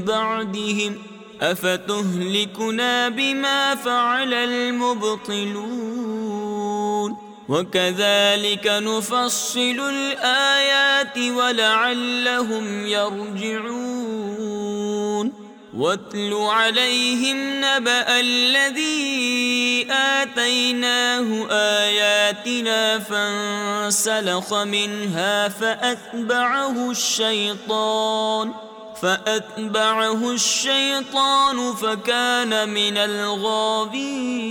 بعدهم افتهلكنا بما فعل المبطلون وَكَذَلِكَ نُفَصِّلُ الْآيَاتِ وَلَعَلَّهُمْ يَرْجِعُونَ واتل عليهم نبأ الذي آتيناه آياتنا فانسلخ منها فأتبعه الشيطان فأتبعه الشيطان فكان من الغابين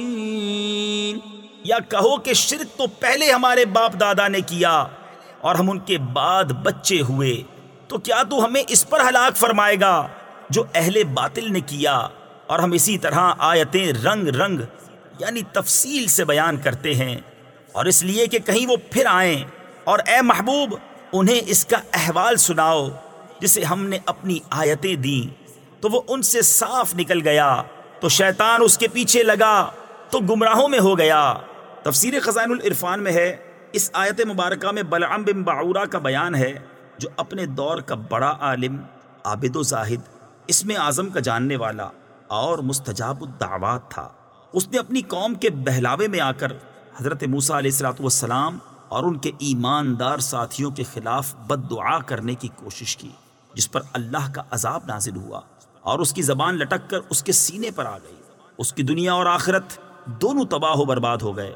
یا کہو کہ شرک تو پہلے ہمارے باپ دادا نے کیا اور ہم ان کے بعد بچے ہوئے، تو کیا تو ہمیں اس پر ہلاک فرمائے گا جو اہل باطل نے کیا؟ اور ہم اسی طرح آیتیں رنگ رنگ یعنی تفصیل سے بیان کرتے ہیں۔ اور اس لیے کہ کہیں وہ پھر آئیں اور اے محبوب، انہیں اس کا احوال سناؤ جسے ہم نے اپنی آیتیں دیں۔ تو وہ ان سے صاف نکل گیا، تو شیطان اس کے پیچھے لگا، تو گمراہوں میں ہو گیا۔ تفسیر خزائن العرفان میں ہے، اس آیت مبارکہ میں بلعم بن بعورہ کا بیان ہے، جو اپنے دور کا بڑا عالم، عابد و زاہد، اسم اعظم کا جاننے والا اور مستجاب الدعوات تھا۔ اس نے اپنی قوم کے بہلاوے میں آ کر حضرت موسیٰ علیہ السلاۃ والسلام اور ان کے ایماندار ساتھیوں کے خلاف بد دعا کرنے کی کوشش کی، جس پر اللہ کا عذاب نازل ہوا اور اس کی زبان لٹک کر اس کے سینے پر آ گئی۔ اس کی دنیا اور آخرت دونوں تباہ و برباد ہو گئے۔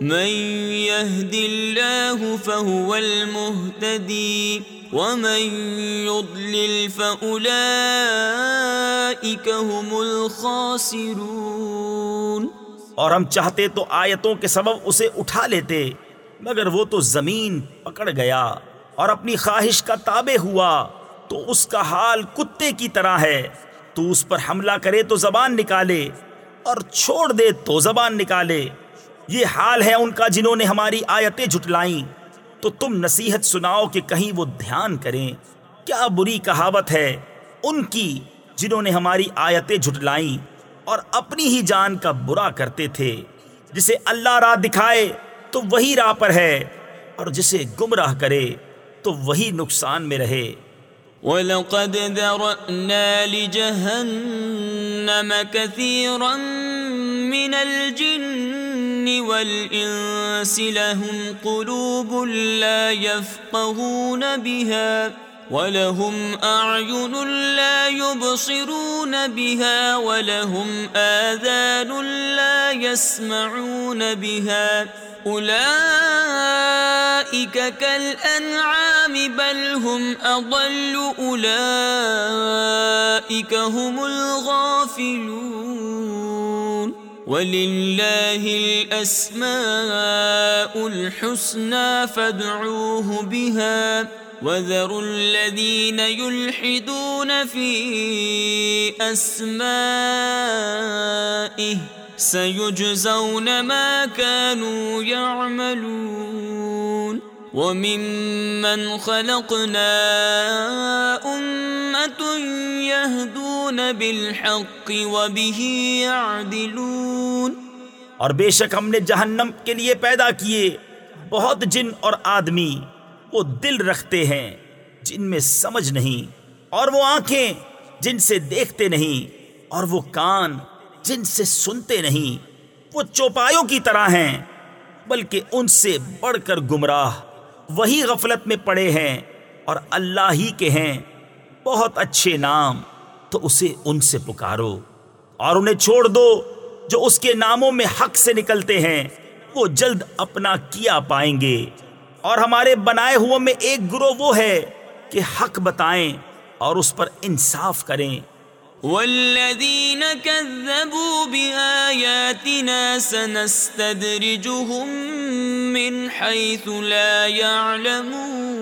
من يهد الله فهو المهتدي ومن يضلل فأولئك هم الخاسرون اور ہم چاہتے تو آیتوں کے سبب اسے اٹھا لیتے، مگر وہ تو زمین پکڑ گیا اور اپنی خواہش کا تابع ہوا، تو اس کا حال کتے کی طرح ہے۔ تو اس پر حملہ کرے تو زبان نکالے اور چھوڑ دے تو زبان نکالے۔ یہ حال ہے ان کا جنہوں نے ہماری آیتیں جھٹلائیں۔ تو تم نصیحت سناؤ کہ کہیں وہ دھیان کریں۔ کیا بری کہاوت ہے ان کی جنہوں نے ہماری آیتیں جھٹلائیں اور اپنی ہی جان کا برا کرتے تھے۔ جسے اللہ راہ دکھائے تو وہی راہ پر ہے اور جسے گمراہ کرے تو وہی نقصان میں رہے۔ وَلَقَدْ ذَرَأْنَا لِجَهَنَّمَ كَثِيرًا مِنَ الْجِنِّ وَالْإِنسِ لَهُمْ قُلُوبٌ لَا يَفْقَهُونَ بِهَا وَلَهُمْ أَعْيُنٌ لَا يُبْصِرُونَ بِهَا وَلَهُمْ آذَانٌ لَا يَسْمَعُونَ بِهَا أولئك كالأنعام بل هم أضل أولئك هم الغافلون ولله الأسماء الحسنى فادعوه بها وذروا الذين يلحدون في أسمائه سيجزون ما كانوا يعملون وممن خلقنا أمة يهدون بالحق وبه يعدلون اور بے شک ہم نے جہنم کے لیے پیدا کیے بہت جن اور آدمی وہ دل رکھتے ہیں جن میں سمجھ نہیں اور وہ آنکھیں جن سے دیکھتے نہیں اور وہ کان جن سے سنتے نہیں وہ چوپایوں کی طرح ہیں بلکہ ان سے بڑھ کر گمراہ وہی غفلت میں پڑے ہیں اور اللہ ہی کے ہیں بہت اچھے نام، تو اسے ان سے پکارو اور انہیں چھوڑ دو جو اس کے ناموں میں حق سے نکلتے ہیں، وہ جلد اپنا کیا پائیں گے۔ اور ہمارے بنائے ہوئے میں ایک گروہ وہ ہے کہ حق بتائیں اور اس پر انصاف کریں۔ والذين كذبوا بآياتنا سنستدرجهم من حيث لا يعلمون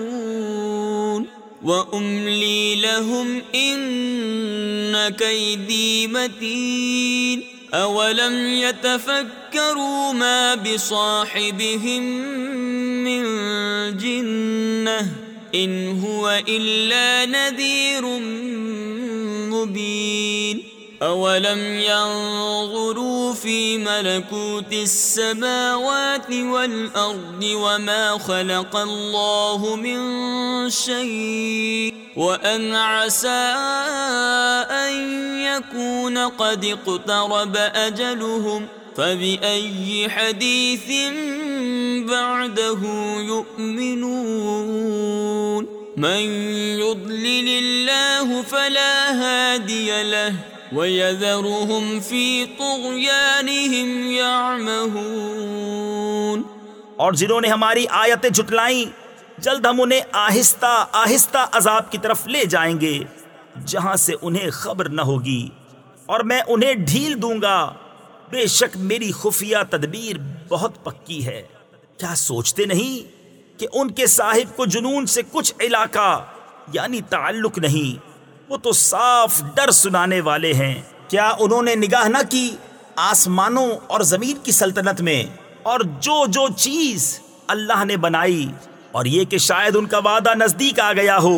وأملي لهم إن كيدي متين أولم يتفكروا ما بصاحبهم من جنة إن هو إلا نذير مبين. أولم ينظروا في ملكوت السماوات والأرض وما خلق الله من شيء وأن عسى أن يكون قد اقترب أجلهم فبأي حديث بعده يؤمنون؟ من يضلل الله فلا هادي له ويذرهم في طغيانهم يعمهون۔ اور جنہوں نے ہماری آیتیں جھٹلائیں، جلد ہم انہیں آہستہ آہستہ عذاب کی طرف لے جائیں گے، جہاں سے انہیں خبر نہ ہوگی۔ اور میں انہیں ڈھیل دوں گا۔ بے شک میری خفیہ تدبیر بہت پکی ہے۔ کیا سوچتے نہیں کہ ان کے صاحب کو جنون سے کچھ علاقہ یعنی تعلق نہیں، وہ تو صاف ڈر سنانے والے ہیں۔ کیا انہوں نے نگاہ نہ کی آسمانوں اور زمین کی سلطنت میں؟ اور جو جو چیز اللہ نے بنائی، اور یہ کہ شاید ان کا وعدہ نزدیک آ گیا ہو،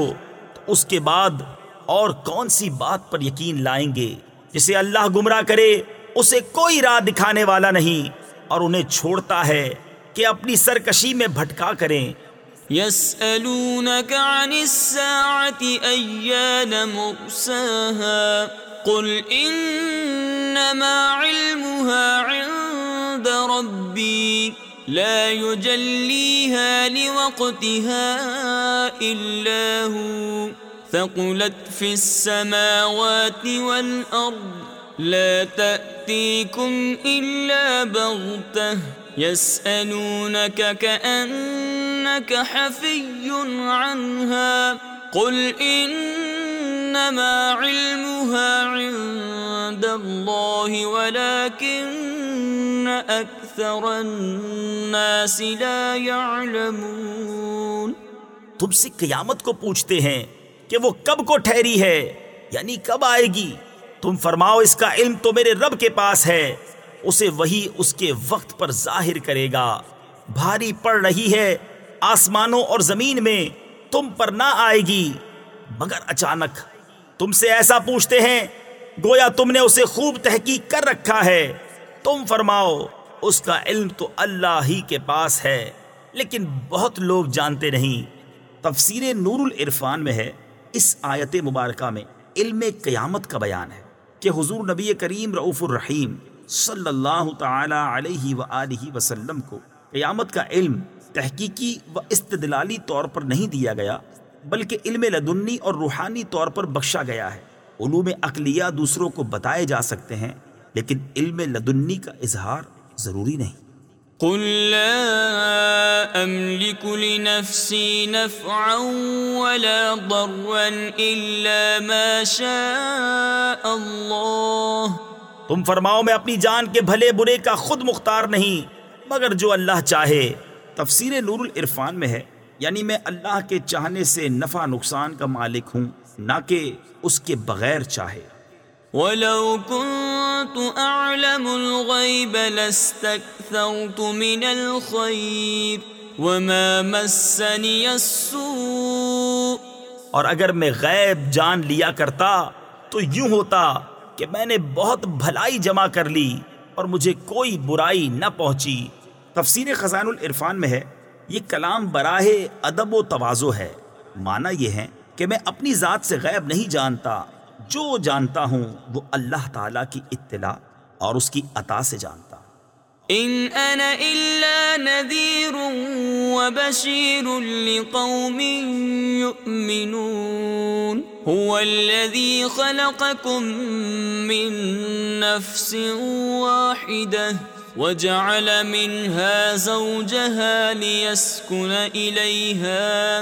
تو اس کے بعد اور کون سی بات پر یقین لائیں گے جسے اللہ گمراہ کرے؟ اسے کوئی راہ دکھانے والا نہیں اور انہیں چھوڑتا ہے کہ اپنی سرکشی میں بھٹکا کریں۔ يسألونك عن الساعة أيان مرساها؟ قل إنما علمها عند ربي، لا يجليها لوقتها إلا هو، ثقلت في السماوات والأرض. لا تأتيكم إلا بغتة، يسألونك كأنك حفي عنها، قل إنما علمها عند الله، ولكن أكثر الناس لا يعلمون. تم سے قیامت کو پوچھتے ہیں کہ وہ کب کو ٹھہری ہے یعنی کب آئے گی؟ تم فرماؤ اس کا علم تو میرے رب کے پاس ہے، اسے وہی اس کے وقت پر ظاہر کرے گا۔ بھاری پڑ رہی ہے آسمانوں اور زمین میں، تم پر نہ آئے گی۔ مگر اچانک تم سے ایسا پوچھتے ہیں، گویا تم نے اسے خوب تحقیق کر رکھا ہے۔ تم فرماؤ، اس کا علم تو اللہ ہی کے پاس ہے۔ لیکن بہت لوگ جانتے نہیں۔ تفسیر نور العرفان میں ہے، اس آیت مبارکہ میں علم قیامت کا بیان ہے۔ کہ حضور نبی کریم رعف الرحیم صلی اللہ تعالی علیہ وآلہ وسلم کو قیامت کا علم تحقیقی و استدلالی طور پر نہیں دیا گیا، بلکہ علم لدنی اور روحانی طور پر بخشا گیا ہے۔ علوم عقلیہ دوسروں کو بتائے جا سکتے ہیں، لیکن علم لدنی کا اظہار ضروری نہیں۔ قل لا أملك لنفسي نفعا ولا ضرا إلا ما شاء الله. تم فرماؤ میں اپنی جان کے بھلے برے کا خود مختار نہیں، مگر جو اللہ چاہے۔ تفسیر نور العرفان میں ہے یعنی میں اللہ کے چاہنے سے نفع نقصان کا مالک ہوں، نہ کہ اس کے بغیر چاہے۔ ولو كنت أعلم الغيب لاستكثرت من الخير وما مسني السوء. اور اگر میں غیب جان لیا کرتا تو یوں ہوتا کہ میں نے بہت بھلائی جمع کر لی اور مجھے کوئی برائی نہ پہنچی۔ تفسیر خزان العرفان میں ہے، یہ کلام براہ ادب و توازو ہے۔ معنی یہ ہے کہ میں اپنی ذات سے غیب نہیں جانتا۔ جو جانتا ہوں وہ اللہ تعالی کی اطلاع اور اس کی عطا سے جانتا۔ ہوں ان انا الا نذير وبشير لقوم يؤمنون هو الذي خلقكم من نفس واحده وجعل منها زوجها ليسكن إليها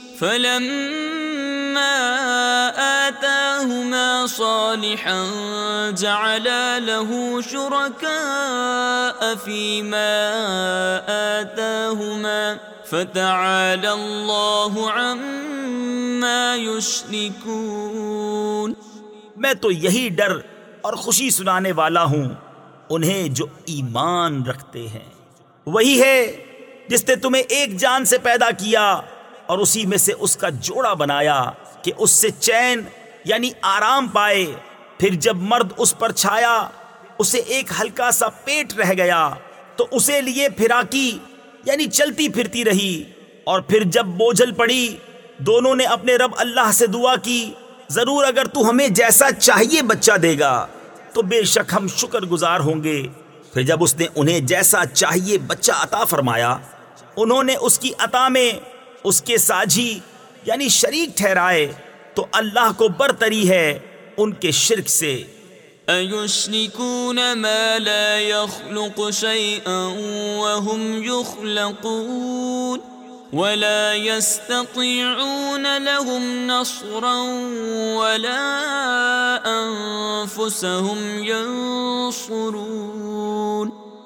فلما آتاهما صالحا جعلا له شركاء فيما آتاهما فتعالى الله عما يشركون میں تو یہی ڈر اور خوشی سنانے والا ہوں انہیں جو ایمان رکھتے ہیں۔ وہی ہے جس نے تمہیں ایک جان سے پیدا کیا اور اسی میں سے اس کا جوڑا بنایا کہ اس سے چین یعنی آرام پائے۔ پھر جب مرد اس پر چھایا، اسے ایک ہلکا سا پیٹ رہ گیا، تو اسے لیے پھراکی یعنی چلتی پھرتی رہی۔ اور پھر جب بوجھل پڑی، دونوں نے اپنے رب اللہ سے دعا کی، ضرور اگر تو ہمیں جیسا چاہیے بچہ دے گا، تو بے شک ہم شکر گزار ہوں گے۔ پھر جب اس نے انہیں جیسا چاہیے بچہ عطا فرمایا، انہوں نے اس کی عطا میں اس کے ساجھی یعنی شریک ٹھہرائے، تو اللہ کو برتری ہے ان کے شرک سے۔ أيشركون ما لا يخلق شيئا وهم يخلقون ولا يستطيعون لهم نصرا ولا أنفسهم ينصرون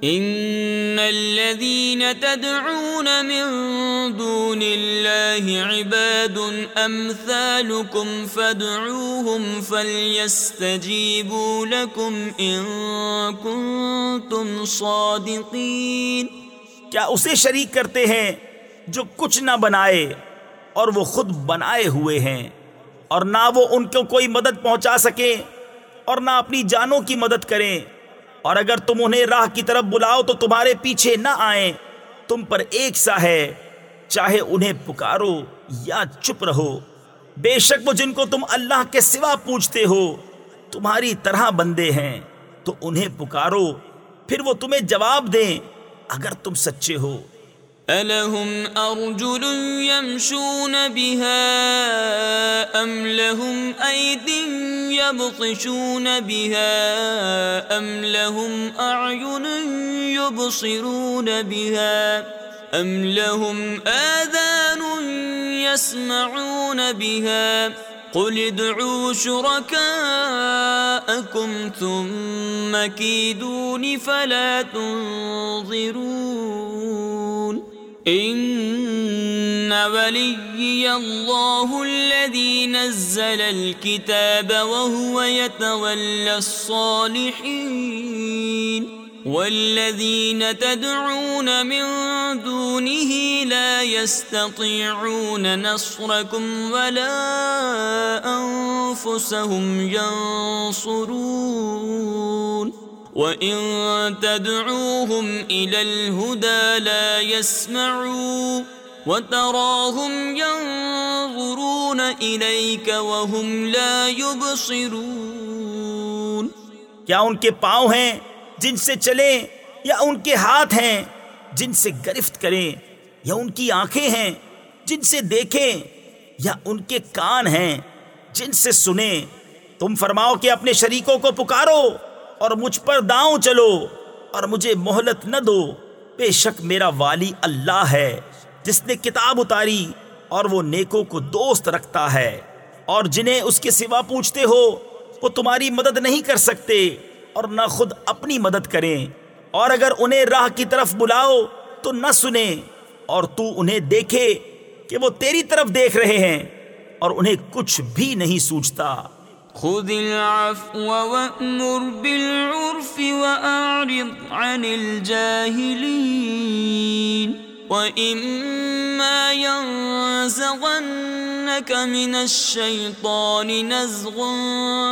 إن الذين تدعون من دون الله عباد أمثالكم فادعوهم فليستجيبوا لكم إن كنتم صادقين کیا اسے شریک کرتے ہیں جو کچھ نہ بنائے اور وہ خود بنائے ہوئے ہیں اور نہ وہ ان کو کوئی مدد پہنچا سکیں اور نہ اپنی جانوں کی مدد کریں اور اگر تم انہیں راہ کی طرف بلاؤ تو تمہارے پیچھے نہ آئیں۔ تم پر ایک سا ہے۔ چاہے انہیں پکارو یا چپ رہو۔ بے شک وہ جن کو تم اللہ کے سوا پوچھتے ہو، تمہاری طرح بندے ہیں۔ تو انہیں پکارو، پھر وہ تمہیں جواب دیں۔ اگر تم سچے ہو ألهم أرجل يمشون بها أم لهم أيد يبطشون بها أم لهم أعين يبصرون بها أم لهم آذان يسمعون بها قل ادعوا شركاءكم ثم كيدون فلا تنظرون ان ولي الله الذي نزل الكتاب وهو يتولى الصالحين والذين تدعون من دونه لا يستطيعون نصركم ولا انفسهم ينصرون وَإِن تَدْعُوهُمْ إِلَى الْهُدَى لَا يَسْمَعُوا وَتَرَاهُمْ يَنظُرُونَ إِلَيْكَ وَهُمْ لَا يُبْصِرُونَ کیا ان کے پاؤں ہیں جن سے چلیں یا ان کے ہاتھ ہیں جن سے گرفت کریں یا ان کی آنکھیں ہیں جن سے دیکھیں یا ان کے کان ہیں جن سے سنیں تم فرماؤ کہ اپنے شریکوں کو پکارو اور مجھ پر داؤں چلو اور مجھے مہلت نہ دو۔ بے شک میرا والی اللہ ہے، جس نے کتاب اتاری اور وہ نیکوں کو دوست رکھتا ہے۔ اور جنہیں اس کے سوا پوچھتے ہو، وہ تمہاری مدد نہیں کر سکتے اور نہ خود اپنی مدد کریں۔ اور اگر انہیں راہ کی طرف بلاؤ، تو نہ سنیں۔ اور تو انہیں دیکھے کہ وہ تیری طرف دیکھ رہے ہیں اور انہیں کچھ بھی نہیں سوچتا۔ خذ العفو وأمر بالعرف وأعرض عن الجاهلين. وَإِمَّا يَنزَغَنَّكَ مِنَ الشَّيْطَانِ نَزْغٌ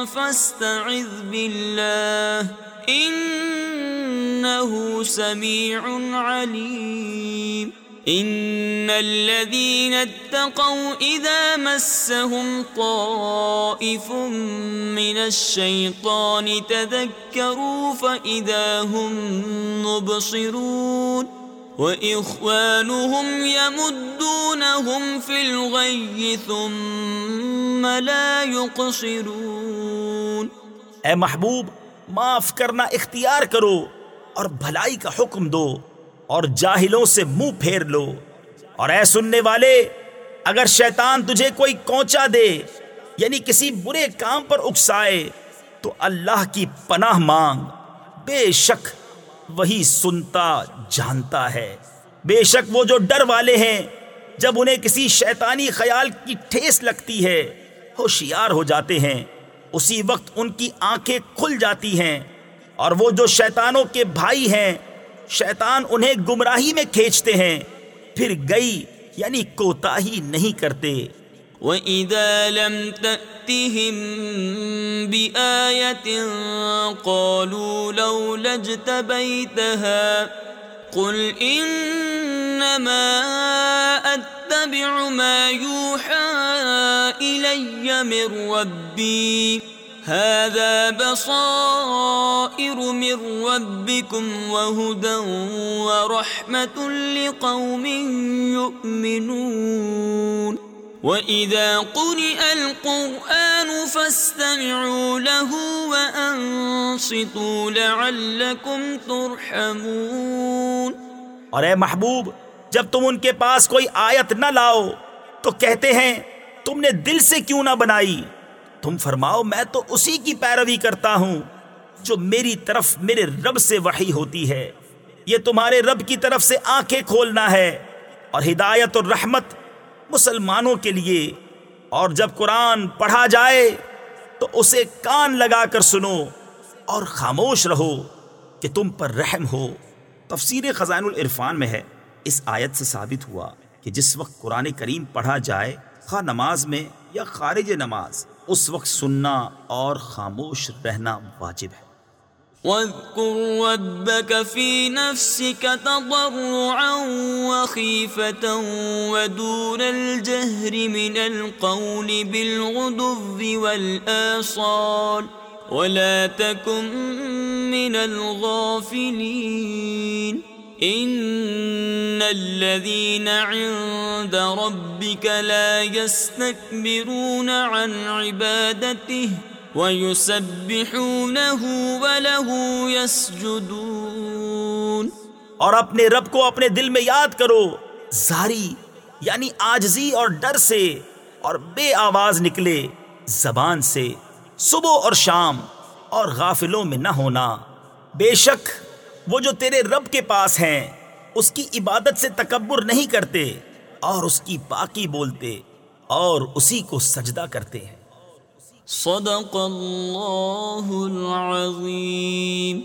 فَاسْتَعِذْ بِاللَّهِ. إِنَّهُ سَمِيعٌ عَلِيمٌ. ان الذين اتقوا اذا مسهم طائف من الشيطان تذكروا فاذا هم مبصرون واخوانهم يمدونهم في الغي ثم لا يقصرون اے محبوب، معاف کرنا اختیار کرو اور بھلائی کا حکم دو۔ اور جاہلوں سے منہ پھیر لو۔ اور اے سننے والے، اگر شیطان تجھے کوئی کوچا دے یعنی کسی برے کام پر اکسائے، تو اللہ کی پناہ مانگ۔ بے شک وہی سنتا، جانتا ہے۔ بے شک وہ جو ڈر والے ہیں، جب انہیں کسی شیطانی خیال کی ٹھیس لگتی ہے، ہوشیار ہو جاتے ہیں۔ اسی وقت ان کی آنکھیں کھل جاتی ہیں۔ اور وہ جو شیطانوں کے بھائی ہیں شیطان انہیں گمراہی میں کھینچتے ہیں۔ پھر گئی یعنی کوتا ہی نہیں کرتے۔ وَإِذَا لَمْ تَأْتِهِمْ بِآيَةٍ قَالُوا لَوْ لَجْتَبَيْتَهَا قُلْ إِنَّمَا أَتَّبِعُ مَا يُوحَى إِلَيَّ مِنْ رَبِّي هذا بصائر من ربكم وهدى ورحمة لقوم يؤمنون. وإذا قرئ القرآن فاستمعوا له وأنصتوا لعلكم ترحمون. اور اے محبوب، جب تم ان کے پاس کوئی آیت نہ لاؤ، تو کہتے ہیں، تم نے دل سے کیوں نہ بنائی؟ تم فرماؤ، میں تو اسی کی پیروی کرتا ہوں جو میری طرف میرے رب سے وحی ہوتی ہے۔ یہ تمہارے رب کی طرف سے آنکھیں کھولنا ہے۔ اور ہدایت اور رحمت مسلمانوں کے لیے۔ اور جب قرآن پڑھا جائے تو اسے کان لگا کر سنو اور خاموش رہو کہ تم پر رحم ہو۔ تفسیر خزان العرفان میں ہے۔ اس آیت سے ثابت ہوا کہ جس وقت قرآن کریم پڑھا جائے، خواہ نماز میں یا خارج نماز اس وقت سننا اور خاموش رہنا واجب ہے۔ وَاذْكُرْ رَبَّكَ فِي نَفْسِكَ تَضَرُّعًا وَخِيفَةً وَدُونَ الْجَهْرِ مِنَ الْقَوْلِ بِالْغُدُوِّ وَالْآصَالِ وَلَا تَكُن مِّنَ الْغَافِلِينَ ان الذين عند ربك لا يستكبرون عن عبادته ويسبحونه وله يسجدون اور اپنے رب کو اپنے دل میں یاد کرو، زاری یعنی آجزی اور ڈر سے، اور بے آواز نکلے زبان سے، صبح اور شام اور غافلوں میں نہ ہونا۔ بے شک وہ جو تیرے رب کے پاس ہیں، اس کی عبادت سے تکبر نہیں کرتے اور اس کی پاکی بولتے اور اسی کو سجدہ کرتے ہیں۔ صدق اللہ العظیم۔